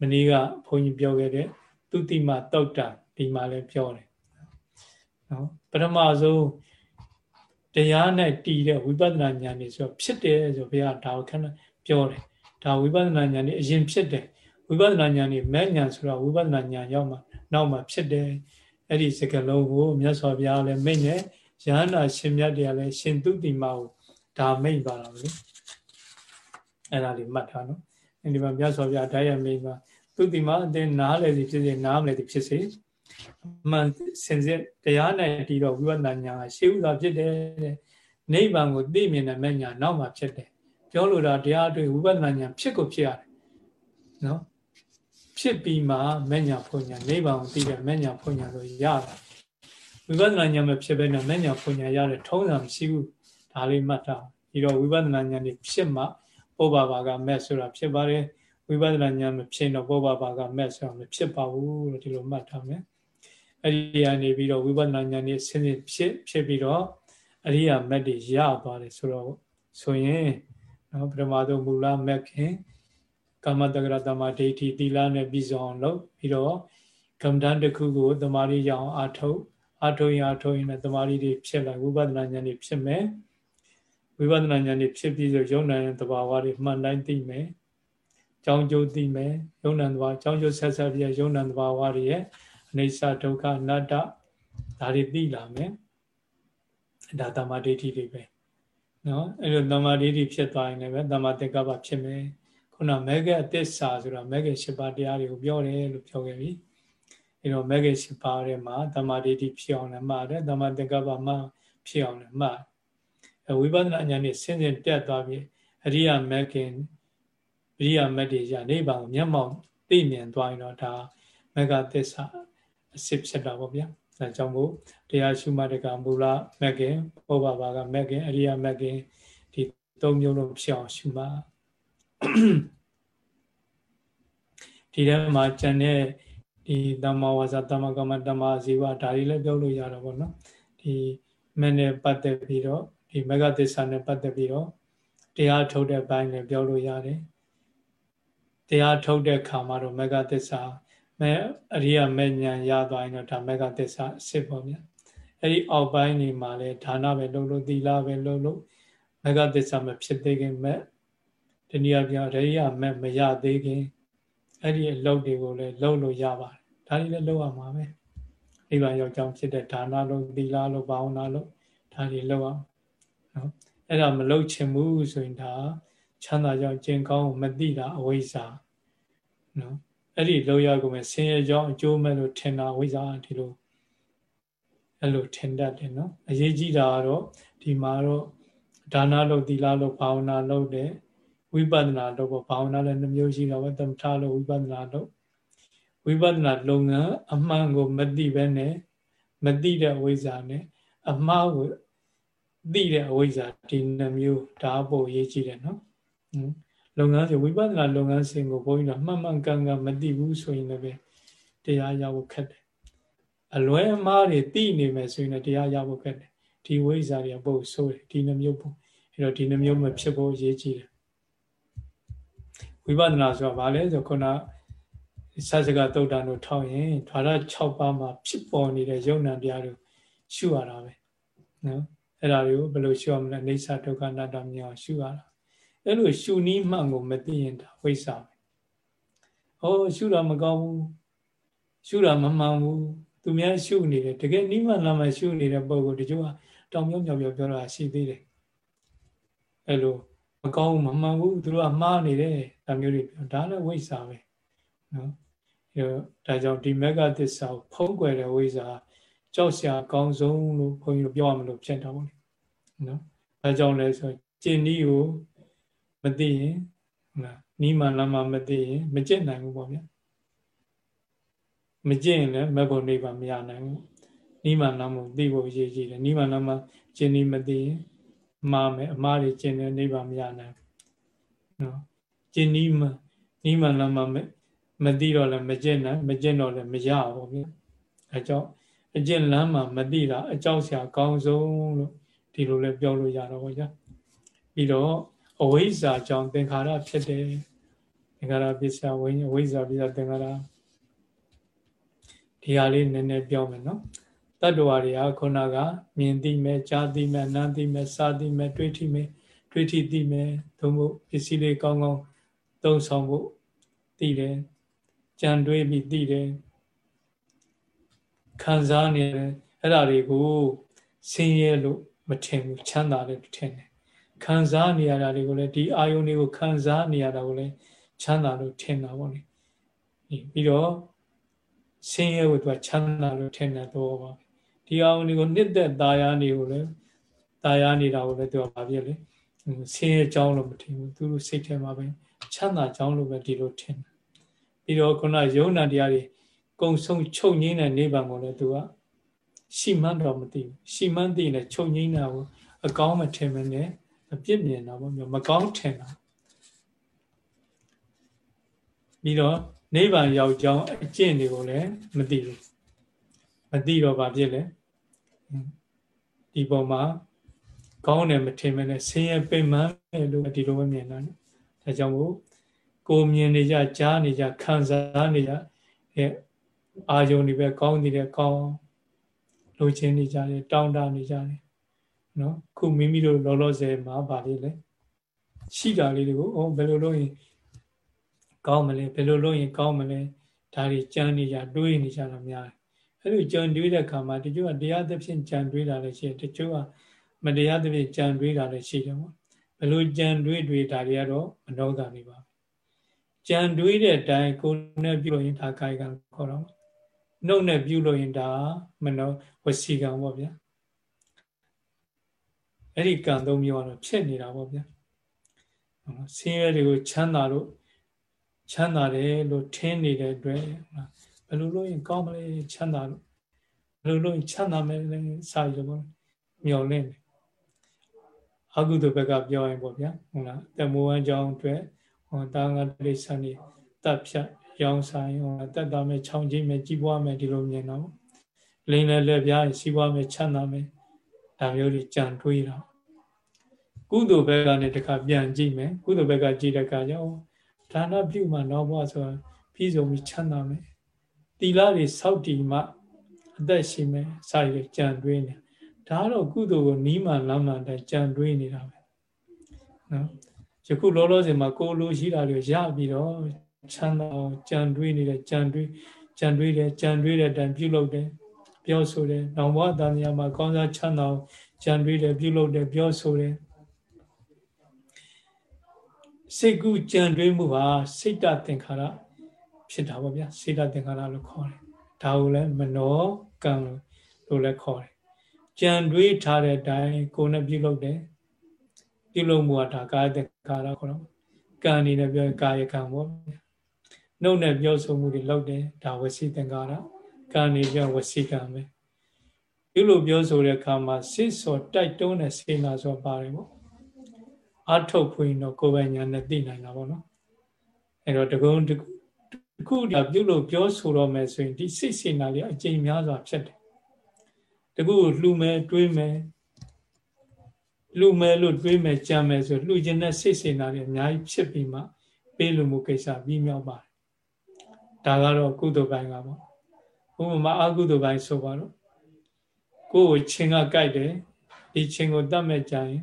မနေ့ကဘုန်းကြီးပြောခဲ့တဲ့သူတိမတောက်တာဒီမှာလည်းပြောတယ်နော်ပထမဆုံးတရားနဲ့တည်တဲ့ဝိပဿနာဉာဏ်ဤဆိုဖြစ်တယ်ဆိုဘုရားဒါကိုခဏပြောတယ်ဒါဝိပဿနာဉာဏ်ဤအရင်ဖြစ်တယ်ဝိပဿနာဉာဏ်ဤမဲ့ဉာဏ်ဆိုတာဝိပဿနာဉာဏ်ရောက်မှနောက်မှဖြစ်တယ်အဲ့ဒီစကလုံးကိုမြတ်စွာဘုရားလည်းမိတ်နဲ့ရဟန္တာရှင်မြတ်တရားလည်းရှင်သူတိမကိုဒါမိတ်ပါတော့လေ အဲ့ဒါလေးမှတ်ထားနော်ဒီမှာမြတ်စွာဘုရားတရားမိတ်ပါသူတိမအတင်းနားလေစီဖြစ်စေနားမလဲစီဖြစ်စေအမှန်စင်စစ်တရားနဲ့တည်တော့ဝိပဿနာဉာဏ်ကရှေးဥစွာဖြစ်တယ်တဲ့နိဗ္ဗာန်ကိုသိမြင်တဲ့မဲ့ညာနောက်မှဖြစ်တယ်ပြောလို့တာတရားတွေ့ဝိပဿနာဉာဏ်ဖြစ်ကိုဖြစ်ရတယ်နော်ဖြစ်ပြီးမှမဲ့ညာဖွညာနိဗ္ဗာန်ကိုသိတဲ့မဲ့ညာဖွညာဆိုရတယ်ဝိပဿနာဉာဏ်မဖြစ်ဘဲနဲ့မဲ့ညာဖွညာရတဲ့ထုံးစံမရှိဘူးဒါလေးမှတ်ထားပြီးတော့ဝိပဿနာဉာဏ်นี่ဖြစ်မှ ပုဗ္ဗဘာကမဲ့ဆိုတာဖြစ်ပါတယ်ဝိပဿနာဉာဏ်မဖြစ်တော့ပုဗ္ဗဘာကမဲ့ဆိုတာမဖြစ်ပါဘူးလို့ဒီလိုမှတ်ထားမယ်အဲ့ဒီကနေပြီးတော့ဝိပဿနာဉာဏ်นี่ဆင်းရဲဖြစ်ဖြစ်ပြီးတော့အရိယာမက်တွေရသွားတယ်ဆိုတော့ဆိုရင်နော်ပထမဆုံးမူလမက်ခင်ကာမတက္ကရတမဒိဋ္ဌိသီလနဲ့ပြီးဆုံးအောင်လုပ်ပြီးတော့ကမ္မဋ္ဌာန်းတစ်ခုကိုတမာရီရအောင်အာထုတ်အာထုတ်ရင်အာထုတ်ရင်လည်းတမာရီတွေဖြစ်လာဝိပဿနာဉာဏ်တွေဖြစ်မယ် ဝိပဿနာဉာဏ်တွေဖြစ်ပြီးဆိုယုံနာရဲ့တဘာဝတွေမှန်တိုင်းသိမယ်ကြောင်းကျိုးသိမယ်ယုံနာတဘာကြောင်းကျိုးဆက်ဆက်ပြီးယုံနာတဘာဝတွေရဲ့အိစ္ဆဒုက္ခအနတ္တဒါတွေသိလာမယ်ဒါတမာဒိဋ္ဌိတွေပဲနော်အဲ့လိုတမာဒိဋ္ဌိဖြစ်သွားရင်လည်းတမာသင်္ကပ္ပဖြစ်မယ်ခုနမဲဂအသစ္စာဆိုတာမဲဂ၈ပါးတရားတွေကိုပြောတယ်လို့ပြောခဲ့ပြီအဲ့တော့မဲဂ၈ပါးထဲမှာတမာဒိဋ္ဌိဖြစ်အောင်လည်းမှားတယ်တမာသင်္ကပ္ပမှဖြစ်အောင်လည်းမှား ဝိပဿနာဉာဏ်နဲ့ဆင်းဆင်းတက်သွားပြီအရိယာမဂ်ခင်အရိယာမဂ်တွေရနိဗ္ဗာန်ကိုမျက်မှောက်သိမြင်သွားရင်တော့ဒါမဂ္ဂသစ္စာအစစ်ဖြစ်တာပေါ့ဗျာဒါကြောင့်မို့တရားရှုမှတ်တကမူလမက်ကင်ဘောဘာဘာကမက်ကင်အရိယာမက်ကင်ဒီသုံးမျိုးလုံးဖြစ်အောင်ရှုမှတ်ဒီထဲမှာကျန်တဲ့ဒီတမ္မာဝါစာတမ္မာကမ္မတမ္မာဇီဝဒါတွေလည်းပြောလို့ရတော့ဗောနော်ဒီမနဲ့ပတ်သက်ပြီးတော့ ဒီမဂ္ဂသစ္စာနဲ့ပတ်သက်ပြီးတော့တရားထုတ်တဲ့ဘိုင်းလည်းပြောလို့ရတယ်တရားထုတ်တဲ့ခါမှာတော့မဂ္ဂသစ္စာမဲအရိယာမဲ့ညာရသွားရင်တော့ဒါမေဃသစ္စာအစစ်ပေါ့ဗျာအဲ့ဒီအောက်ပိုင်းနေမှာလဲဒါနပဲလုပ်လို့သီလပဲလုပ်လို့မေဃသစ္စာမဖြစ်သေးခင်မဲ့တနည်းအားဖြင့်အရိယာမဲ့မရသေးခင်အဲ့ဒီအလုပ်တွေကိုလည်းလုပ်လို့ရပါတယ်ဒါတွေလည်းလုပ်ရမှာပဲအိဗံရောက်ကြောင်းဖြစ်တဲ့ဒါနလုပ်သီလလုပ်ဘာဝနာလုပ်ဒါတွေလုပ်အောင် နော်အဲ့ဒါမလုပ်ချင်ဘူးဆိုရင်ဒါချမ်းသာကြောင့်ကျင့်ကောင်းကိုမသိတာအဝိဇ္ဇာနော်အဲ့ဒီလောရကုန်မဲ့ဆင်းရဲကြောင်းအကျိုးမဲ့လို့ထင်တာဝိဇ္ဇာဒီလိုအဲ့လိုထင်တတ်တယ်နော်အရေးကြီးတာကတော့ဒီမှာတော့ဒါနလုပ်သီလလုပ်ဘာဝနာလုပ်တယ်ဝိပဿနာလုပ်ပေါ့ဘာဝနာလည်းနှမျိုးရှိတော့ပဲသမထလုပ်ဝိပဿနာလုပ်ဝိပဿနာလုပ်ငန်းအမှန်ကိုမသိဘဲနဲ့မသိတဲ့ဝိဇ္ဇာနဲ့အမှားကို သိတဲ့အဝိဇ္ဇာဒီနှမျိုးဒါပို့ရေးကြည့်တယ်နော်လုပ်ငန်းစဉ်ဝိပဿနာလုပ်ငန်းစဉ်ကိုဘုန်းကြီးတို့မှန်မှန်ကန်ကန်မသိဘူးဆိုရင်လည်းတရားရဖို့ခက်တယ်အလွဲအမှားတွေသိနေမယ်ဆိုရင်လည်းတရားရဖို့ခက်တယ်ဒီဝိဇ္ဇာတွေပုတ်ဆိုးတယ်ဒီနှမျိုးပုံအဲ့တော့ဒီနှမျိုးမဖြစ်ဖို့အရေးကြီးတယ်ဝိပဿနာဆိုတာဘာလဲဆိုခုနစသကတုတ်တန်တို့ထောက်ရင်ဓာရ6ပါးမှာဖြစ်ပေါ်နေတဲ့ယုံ nant တရားတွေရှုရတာပဲနော် အဲ့ဒါတွေကိုဘယ်လိုရှုရမလဲအိဋ္ဌဒုက္ခအနတ္တမြင်အောင်ရှုရတာအဲ့လိုရှုနည်းမှန်ကိုမသိရင်ဒါဝိစာပဲ။ဟောရှုတာမကောင်းဘူး။ရှုတာမမှန်ဘူး။သူများရှုနေတယ်တကယ်နိမလာမှရှုနေတဲ့ပုံကိုတချို့ကတောင်မြောက်မြောက်ပြောပြောတာရှိသေးတယ်။အဲ့လိုမကောင်းဘူးမမှန်ဘူးသူတို့ကမှားနေတယ်ဒါမျိုးတွေပြောဒါလည်းဝိစာပဲ။နော်။အဲဒါကြောင့်ဒီမဂ္ဂသစ္စာကိုဖုံးကွယ်တဲ့ဝိစာကြော က်စရာအကောင်းဆုံးလို့ဘုန်းကြီးတို့ပြောရမလို့ဖြစ်တာပေါ့လေ။နော်။ဒါကြောင့်လဲဆိုကျင့်နည်းကိုမသိရင်ဟုတ်လားနီးမှလမ်းမှမသိရင်မကျင့်နိုင်ဘူးပေါ့ဗျာမကျင့်ရင်လည်းမဘုံနေပါမရနိုင်ဘူးနီးမှလမ်းမှသိဖို့ရည်ကြည်တယ်နီးမှလမ်းမှကျင့်နေမသိရင်မှားမယ်အမှားတွေကျင့်နေနေပါမရနိုင်နော်ကျင့်နီးမှနီးမှလမ်းမှမသိတော့လည်းမကျင့်နိုင်မကျင့်တော့လည်းမရဘူးဗျာအဲကြောင့် အကျင့်လမ်းမှမသိတာအကြောက်စရာကောင်းဆုံးလို့ဒီလိုလည်းပြောလို့ရတော့ဗျာပြီးတော့အဝိဇ္ဇာကြောင့်သင်္ခါရဖြစ်တယ်သင်္ခါရပစ္စယဝိညာအဝိဇ္ဇာပစ္စယသင်္ခါရဒီဟာလေးနည်းနည်းပြောမယ်နော်တတတ္တဝါတွေကခုနကမြင်သိမဲ့ကြားသိမဲ့နားသိမဲ့စားသိမဲ့တွေးထိမဲ့တွေးထိသိမဲ့သို့မဟုတ်ပစ္စည်းလေးကောင်းကောင်းသုံးဆောင်ဖို့သိတယ်ကြံတွေးပြီးသိတယ် ခံစားနေတယ်အဲ့ဒါတွေကိုဆင်းရဲလို့မထင်ဘူးချမ်းသာတယ်ထင်တယ်ခံစားနေရတာတွေကိုလည်းဒီအာယုန်တွေကိုခံစားနေရတာကိုလည်းချမ်းသာလို့ထင်တာပေါ့လေပြီးတော့ဆင်းရဲကိုသူကချမ်းသာလို့ထင်တဲ့သဘောပါဒီအာယုန်တွေကိုနှစ်သက်ตายာနေကိုလည်းตายာနေတာကိုလည်းသူကဗာပြည့်လေဆင်းရဲကြောင်းလို့မထင်ဘူးသူတို့စိတ်ထဲမှာပဲချမ်းသာကြောင်းလို့ပဲဒီလိုထင်တယ်ပြီးတော့ခုနယုံနာတရားတွေ ကုံဆုံးချုပ်ငင်းတဲ့နိဗ္ဗာန်ကိုလည်းသူကရှိမှန်းတော့မသိဘူးရှိမှန်းသိရင်ချုပ်ငင်းတာကိုအကောင်းမထင်မနဲ့အပြစ်မြင်တာပေါ့မျိုးမကောင်းထင်တာပြီးတော့နိဗ္ဗာန်ရောက်ကြောင်းအကျင့်တွေကိုလည်းမသိဘူးမသိတော့ဘာဖြစ်လဲဒီပုံမှာကောင်းတယ်မထင်မနဲ့ဆင်းရဲပိတ်မှန်းတယ်လို့ဒီလိုပဲမြင်တာနော်ဒါကြောင့်မို့ကိုမြင်နေကြကြားနေကြခံစားနေကြအဲ အာယုန်တွေပဲကောင်းနေတဲ့ကောင်းလိုချင်နေကြတယ်တောင်းတနေကြတယ်နော်ခုမိမိတို့လောလောဆယ်မှာဗာလေးလေရှိတာလေးတွေကိုအော်ဘယ်လိုလုပ်ရင်ကောင်းမလဲဘယ်လိုလုပ်ရင်ကောင်းမလဲဒါတွေကြံနေကြတွေးနေကြတာများတယ်အဲ့လိုကြံတွေးတဲ့အခါမှာတချို့ကတရားသဖြင့်ကြံတွေးတာလည်းရှိတယ်တချို့ကမတရားသဖြင့်ကြံတွေးတာလည်းရှိတယ်ပေါ့ဘယ်လိုကြံတွေးတွေးတာတွေကတော့မနှောတာနေပါကြံတွေးတဲ့အတိုင်းကိုယ်နဲ့ပြုလို့ရင်ဒါကာယကံခေါ်တော့ နှုတ်နဲ့ပြုလို့ရင်ဒါမနောဝစီကံပေါ့ဗျာအဲ့ဒီကံသုံးမျိုးကတော့ဖြစ်နေတာပေါ့ဗျာဆင်းရဲတွေကိုချမ်းသာလို့ချမ်းသာတယ်လို့ထင်နေတဲ့အတွက်ဘယ်လိုလုပ်ရင်ကောင်းမလဲချမ်းသာလို့ဘယ်လိုလုပ်ရင်ချမ်းသာမယ်လဲစာရပေါ့မျော်လင့်တယ်အကုသိုလ်ဘက်ကပြောရင်ပေါ့ဗျာဟုတ်လားတမောဟအကြောင်းအတွက်ဟောတာငါတိရစ္ဆာန်တွေတပ်ဖြတ် ရောင်းဆိုင်ဟောတက်တာမယ်ခြောင်ကြည့်မယ်ကြီးပွားမယ်ဒီလိုမြင်တော့လင်းလည်းလက်ပြားစီးပွားမယ်ချမ်းသာမယ်ဒါမျိုးတွေကြံတွေးတာကုသိုလ်ဘက်ကနေတခါပြန်ကြည့်မယ်ကုသိုလ်ဘက်ကကြည့်တဲ့အခါကျတော့ဒါနပြုမှတော့ဘွားဆိုပြီးဆုံးပြီးချမ်းသာမယ်တီလာတွေစောက်တီမှအသက်ရှင်မယ်စာရည်ကြံတွေးနေဒါကတော့ကုသိုလ်ကိုနီးမှလမ်းမှန်တဲ့ကြံတွေးနေတာပဲနော်ယခုလောလောဆယ်မှာကိုလိုရှိတာတွေရပြီးတော့ ချမ်းသာအောင်ကြံတွေးနေတယ်ကြံတွေးကြံတွေးတယ်ကြံတွေးတဲ့အတိုင်းပြုလုပ်တယ်ပြောဆိုတယ်။နောင်ဘဝတန်မြာမှာကောင်းစားချမ်းသာအောင်ကြံတွေးတယ်ပြုလုပ်တယ်ပြောဆိုတယ်စိတ်ကူးကြံတွေးမှုဟာစိတ်တသင်္ခါရဖြစ်တာပေါ့ဗျာစိတ်တသင်္ခါရလို့ခေါ်တယ်ဒါကိုလည်းမနောကံလို့လည်းခေါ်တယ်ကြံတွေးထားတဲ့အတိုင်းကိုယ်နဲ့ပြုလုပ်တယ်ပြုလုပ်မှုကဒါကာယသင်္ခါရခေါ်တော့ကံအနေနဲ့ပြောကာယကံပေါ့ နှုတ်နဲ့ပြောဆိုမှုတွေလုပ်တယ်ဒါဝစီသင်္ခါရကံနေပြောဝစီကံပဲပြုလို့ပြောဆိုတဲ့အခါမှာစိတ်စောတိုက်တွန်းတဲ့စေနာစောပါတယ်ပေါ့အထုတ်ဖွင့်တော့ကိုယ်ပိုင်ညာနဲ့သိနိုင်တာပေါ့နော်အဲ့တော့တကုံတခုတပြုလို့ပြောဆိုတော့မယ်ဆိုရင်ဒီစိတ်စေနာလေးအကျိန်များစွာဖြစ်တယ်တခုလှူမယ်တွေးမယ်လှူမယ်လို့တွေးမယ်ကြံမယ်ဆိုလှူခြင်းနဲ့စိတ်စေနာတွေအများကြီးဖြစ်ပြီးမှပေးလို့မှုကိစ္စပြီးမြောက်ပါတယ် ဒါကတော့ကုသိုလ်ပိုင်းကပေါ့ဥပမာအကုသိုလ်ပိုင်းဆိုပါတော့ကိုယ်ကိုချင်းကကြိုက်တယ်ဒီချင်းကိုတတ်မဲ့ကြရင်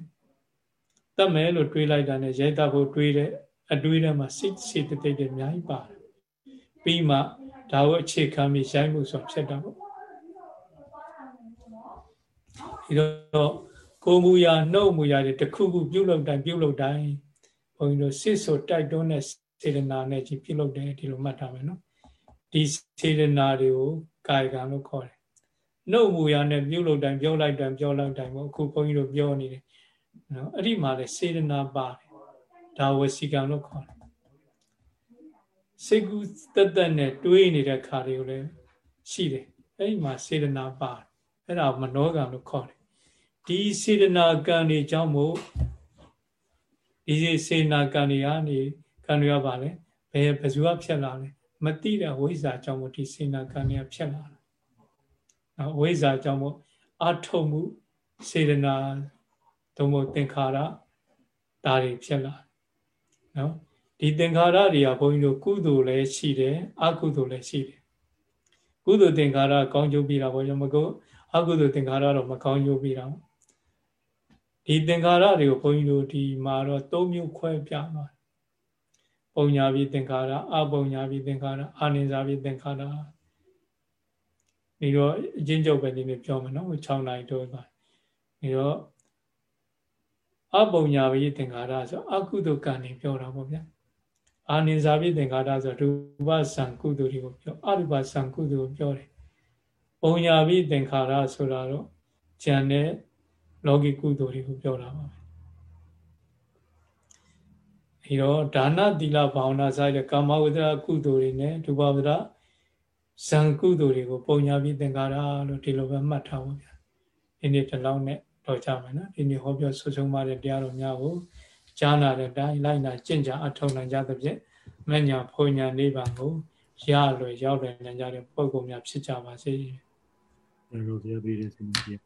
တတ်မယ်လို့တွေးလိုက်တာနဲ့ရိုက်တတ်ဖို့တွေးတဲ့အတွေးထဲမှာစိတ်စိတ်တိတ်တွေအများကြီးပါတယ်ပြီးမှဒါကိုအခြေခံပြီးရိုက်မှုဆိုဖြစ်တာပေါ့ဒီတော့ကိုမူရာနှုတ်မူရာတွေတစ်ခုခုပြုတ်လောက်တိုင်းပြုတ်လောက်တိုင်းဘုန်းကြီးတို့စစ်ဆိုတိုက်တွန်းတဲ့စေတနာနဲ့ကြီးပြုတ်လောက်တယ်ဒီလိုမှတ်ထားမယ်နော် ဒီစေတနာတွေကိုကာယကံလို့ခေါ်တယ်နှုတ်မူရာနဲ့ပြုတ်လောက်တိုင်းပြောလိုက်တိုင်းပြောလိုက်တိုင်းပေါ့အခုဘုန်းကြီးတို့ပြောနေတယ်နော်အဲ့ဒီမှာလေစေတနာပါတယ်ဒါဝစီကံလို့ခေါ်တယ်စိတ်ကူးတက်တက်နဲ့တွေးနေတဲ့ခါတွေကိုလည်းရှိတယ်အဲ့ဒီမှာစေတနာပါတယ်အဲ့ဒါမနောကံလို့ခေါ်တယ်ဒီစေတနာကံတွေကြောင့်မို့ဒီစေတနာကံတွေကနေကံတွေကပါလေဘယ်ဘယ်သူကဖြစ်လာလဲ မတိတဲ့ဝိဇ္ဇာကြောင့်မို့ဒီစေတနာကံတွေကဖြစ်လာတာနော်ဝိဇ္ဇာကြောင့်မို့အထုံမှုစေတနာသို့မဟုတ်သင်္ခါရဒါတွေဖြစ်လာနော်ဒီသင်္ခါရတွေကဘုန်းကြီးတို့ကုသိုလ်လည်းရှိတယ်အကုသိုလ်လည်းရှိတယ်ကုသိုလ်သင်္ခါရကောင်းကျိုးပြီးတာပေါ့ကျွန်မကိုအကုသိုလ်သင်္ခါရတော့မကောင်းကျိုးပြီးတော့ဒီသင်္ခါရတွေကိုဘုန်းကြီးတို့ဒီမှာတော့၃မျိုးခွဲပြပါတယ် ပုံညာပြီးသင်္ခါရအပုံညာပြီးသင်္ခါရအာနိစာပြီးသင်္ခါရဒီတော့အချင်းချုပ်ပဲဒီနေ့ပြောမယ်နော်6နိုင်တော့ပါဒီတော့အပုံညာပြီးသင်္ခါရဆိုအကုသိုလ်ကံနေပြောတာပေါ့ဗျာအာနိစာပြီးသင်္ခါရဆိုရူပဆံကုသိုလ်တွေကိုပြောအရူပဆံကုသိုလ်ကိုပြောတယ်ပုံညာပြီးသင်္ခါရဆိုတာတော့ဉာဏ်နဲ့လောကီကုသိုလ်တွေကိုပြောတာပါပဲ ဒီတော့ဒါနသီလဘာဝနာဆိုင်တဲ့ကာမဝိဒရာကုသိုလ်တွေနဲ့ဒုဘဝဒရာဇံကုသိုလ်တွေကိုပုံညာပြီးသင်္ကာရလို့ဒီလိုပဲမှတ်ထားပါဗျာဒီနေ့ဒီလောက်နဲ့တော့ကြမယ်နော်ဒီနေ့ဟောပြောဆွဆုံးပါတဲ့တရားတော်များကိုကြားနာတဲ့အတိုင်းလိုက်နာကျင့်ကြအထောက်နိုင်ကြသဖြင့်မညာဖွညာနိဗ္ဗာန်ကိုရလွယ်ရောက်လွယ်နိုင်ကြတဲ့ပုဂ္ဂိုလ်များဖြစ်ကြပါစေ။ဘုရားပြည့်တဲ့စင်ကြယ်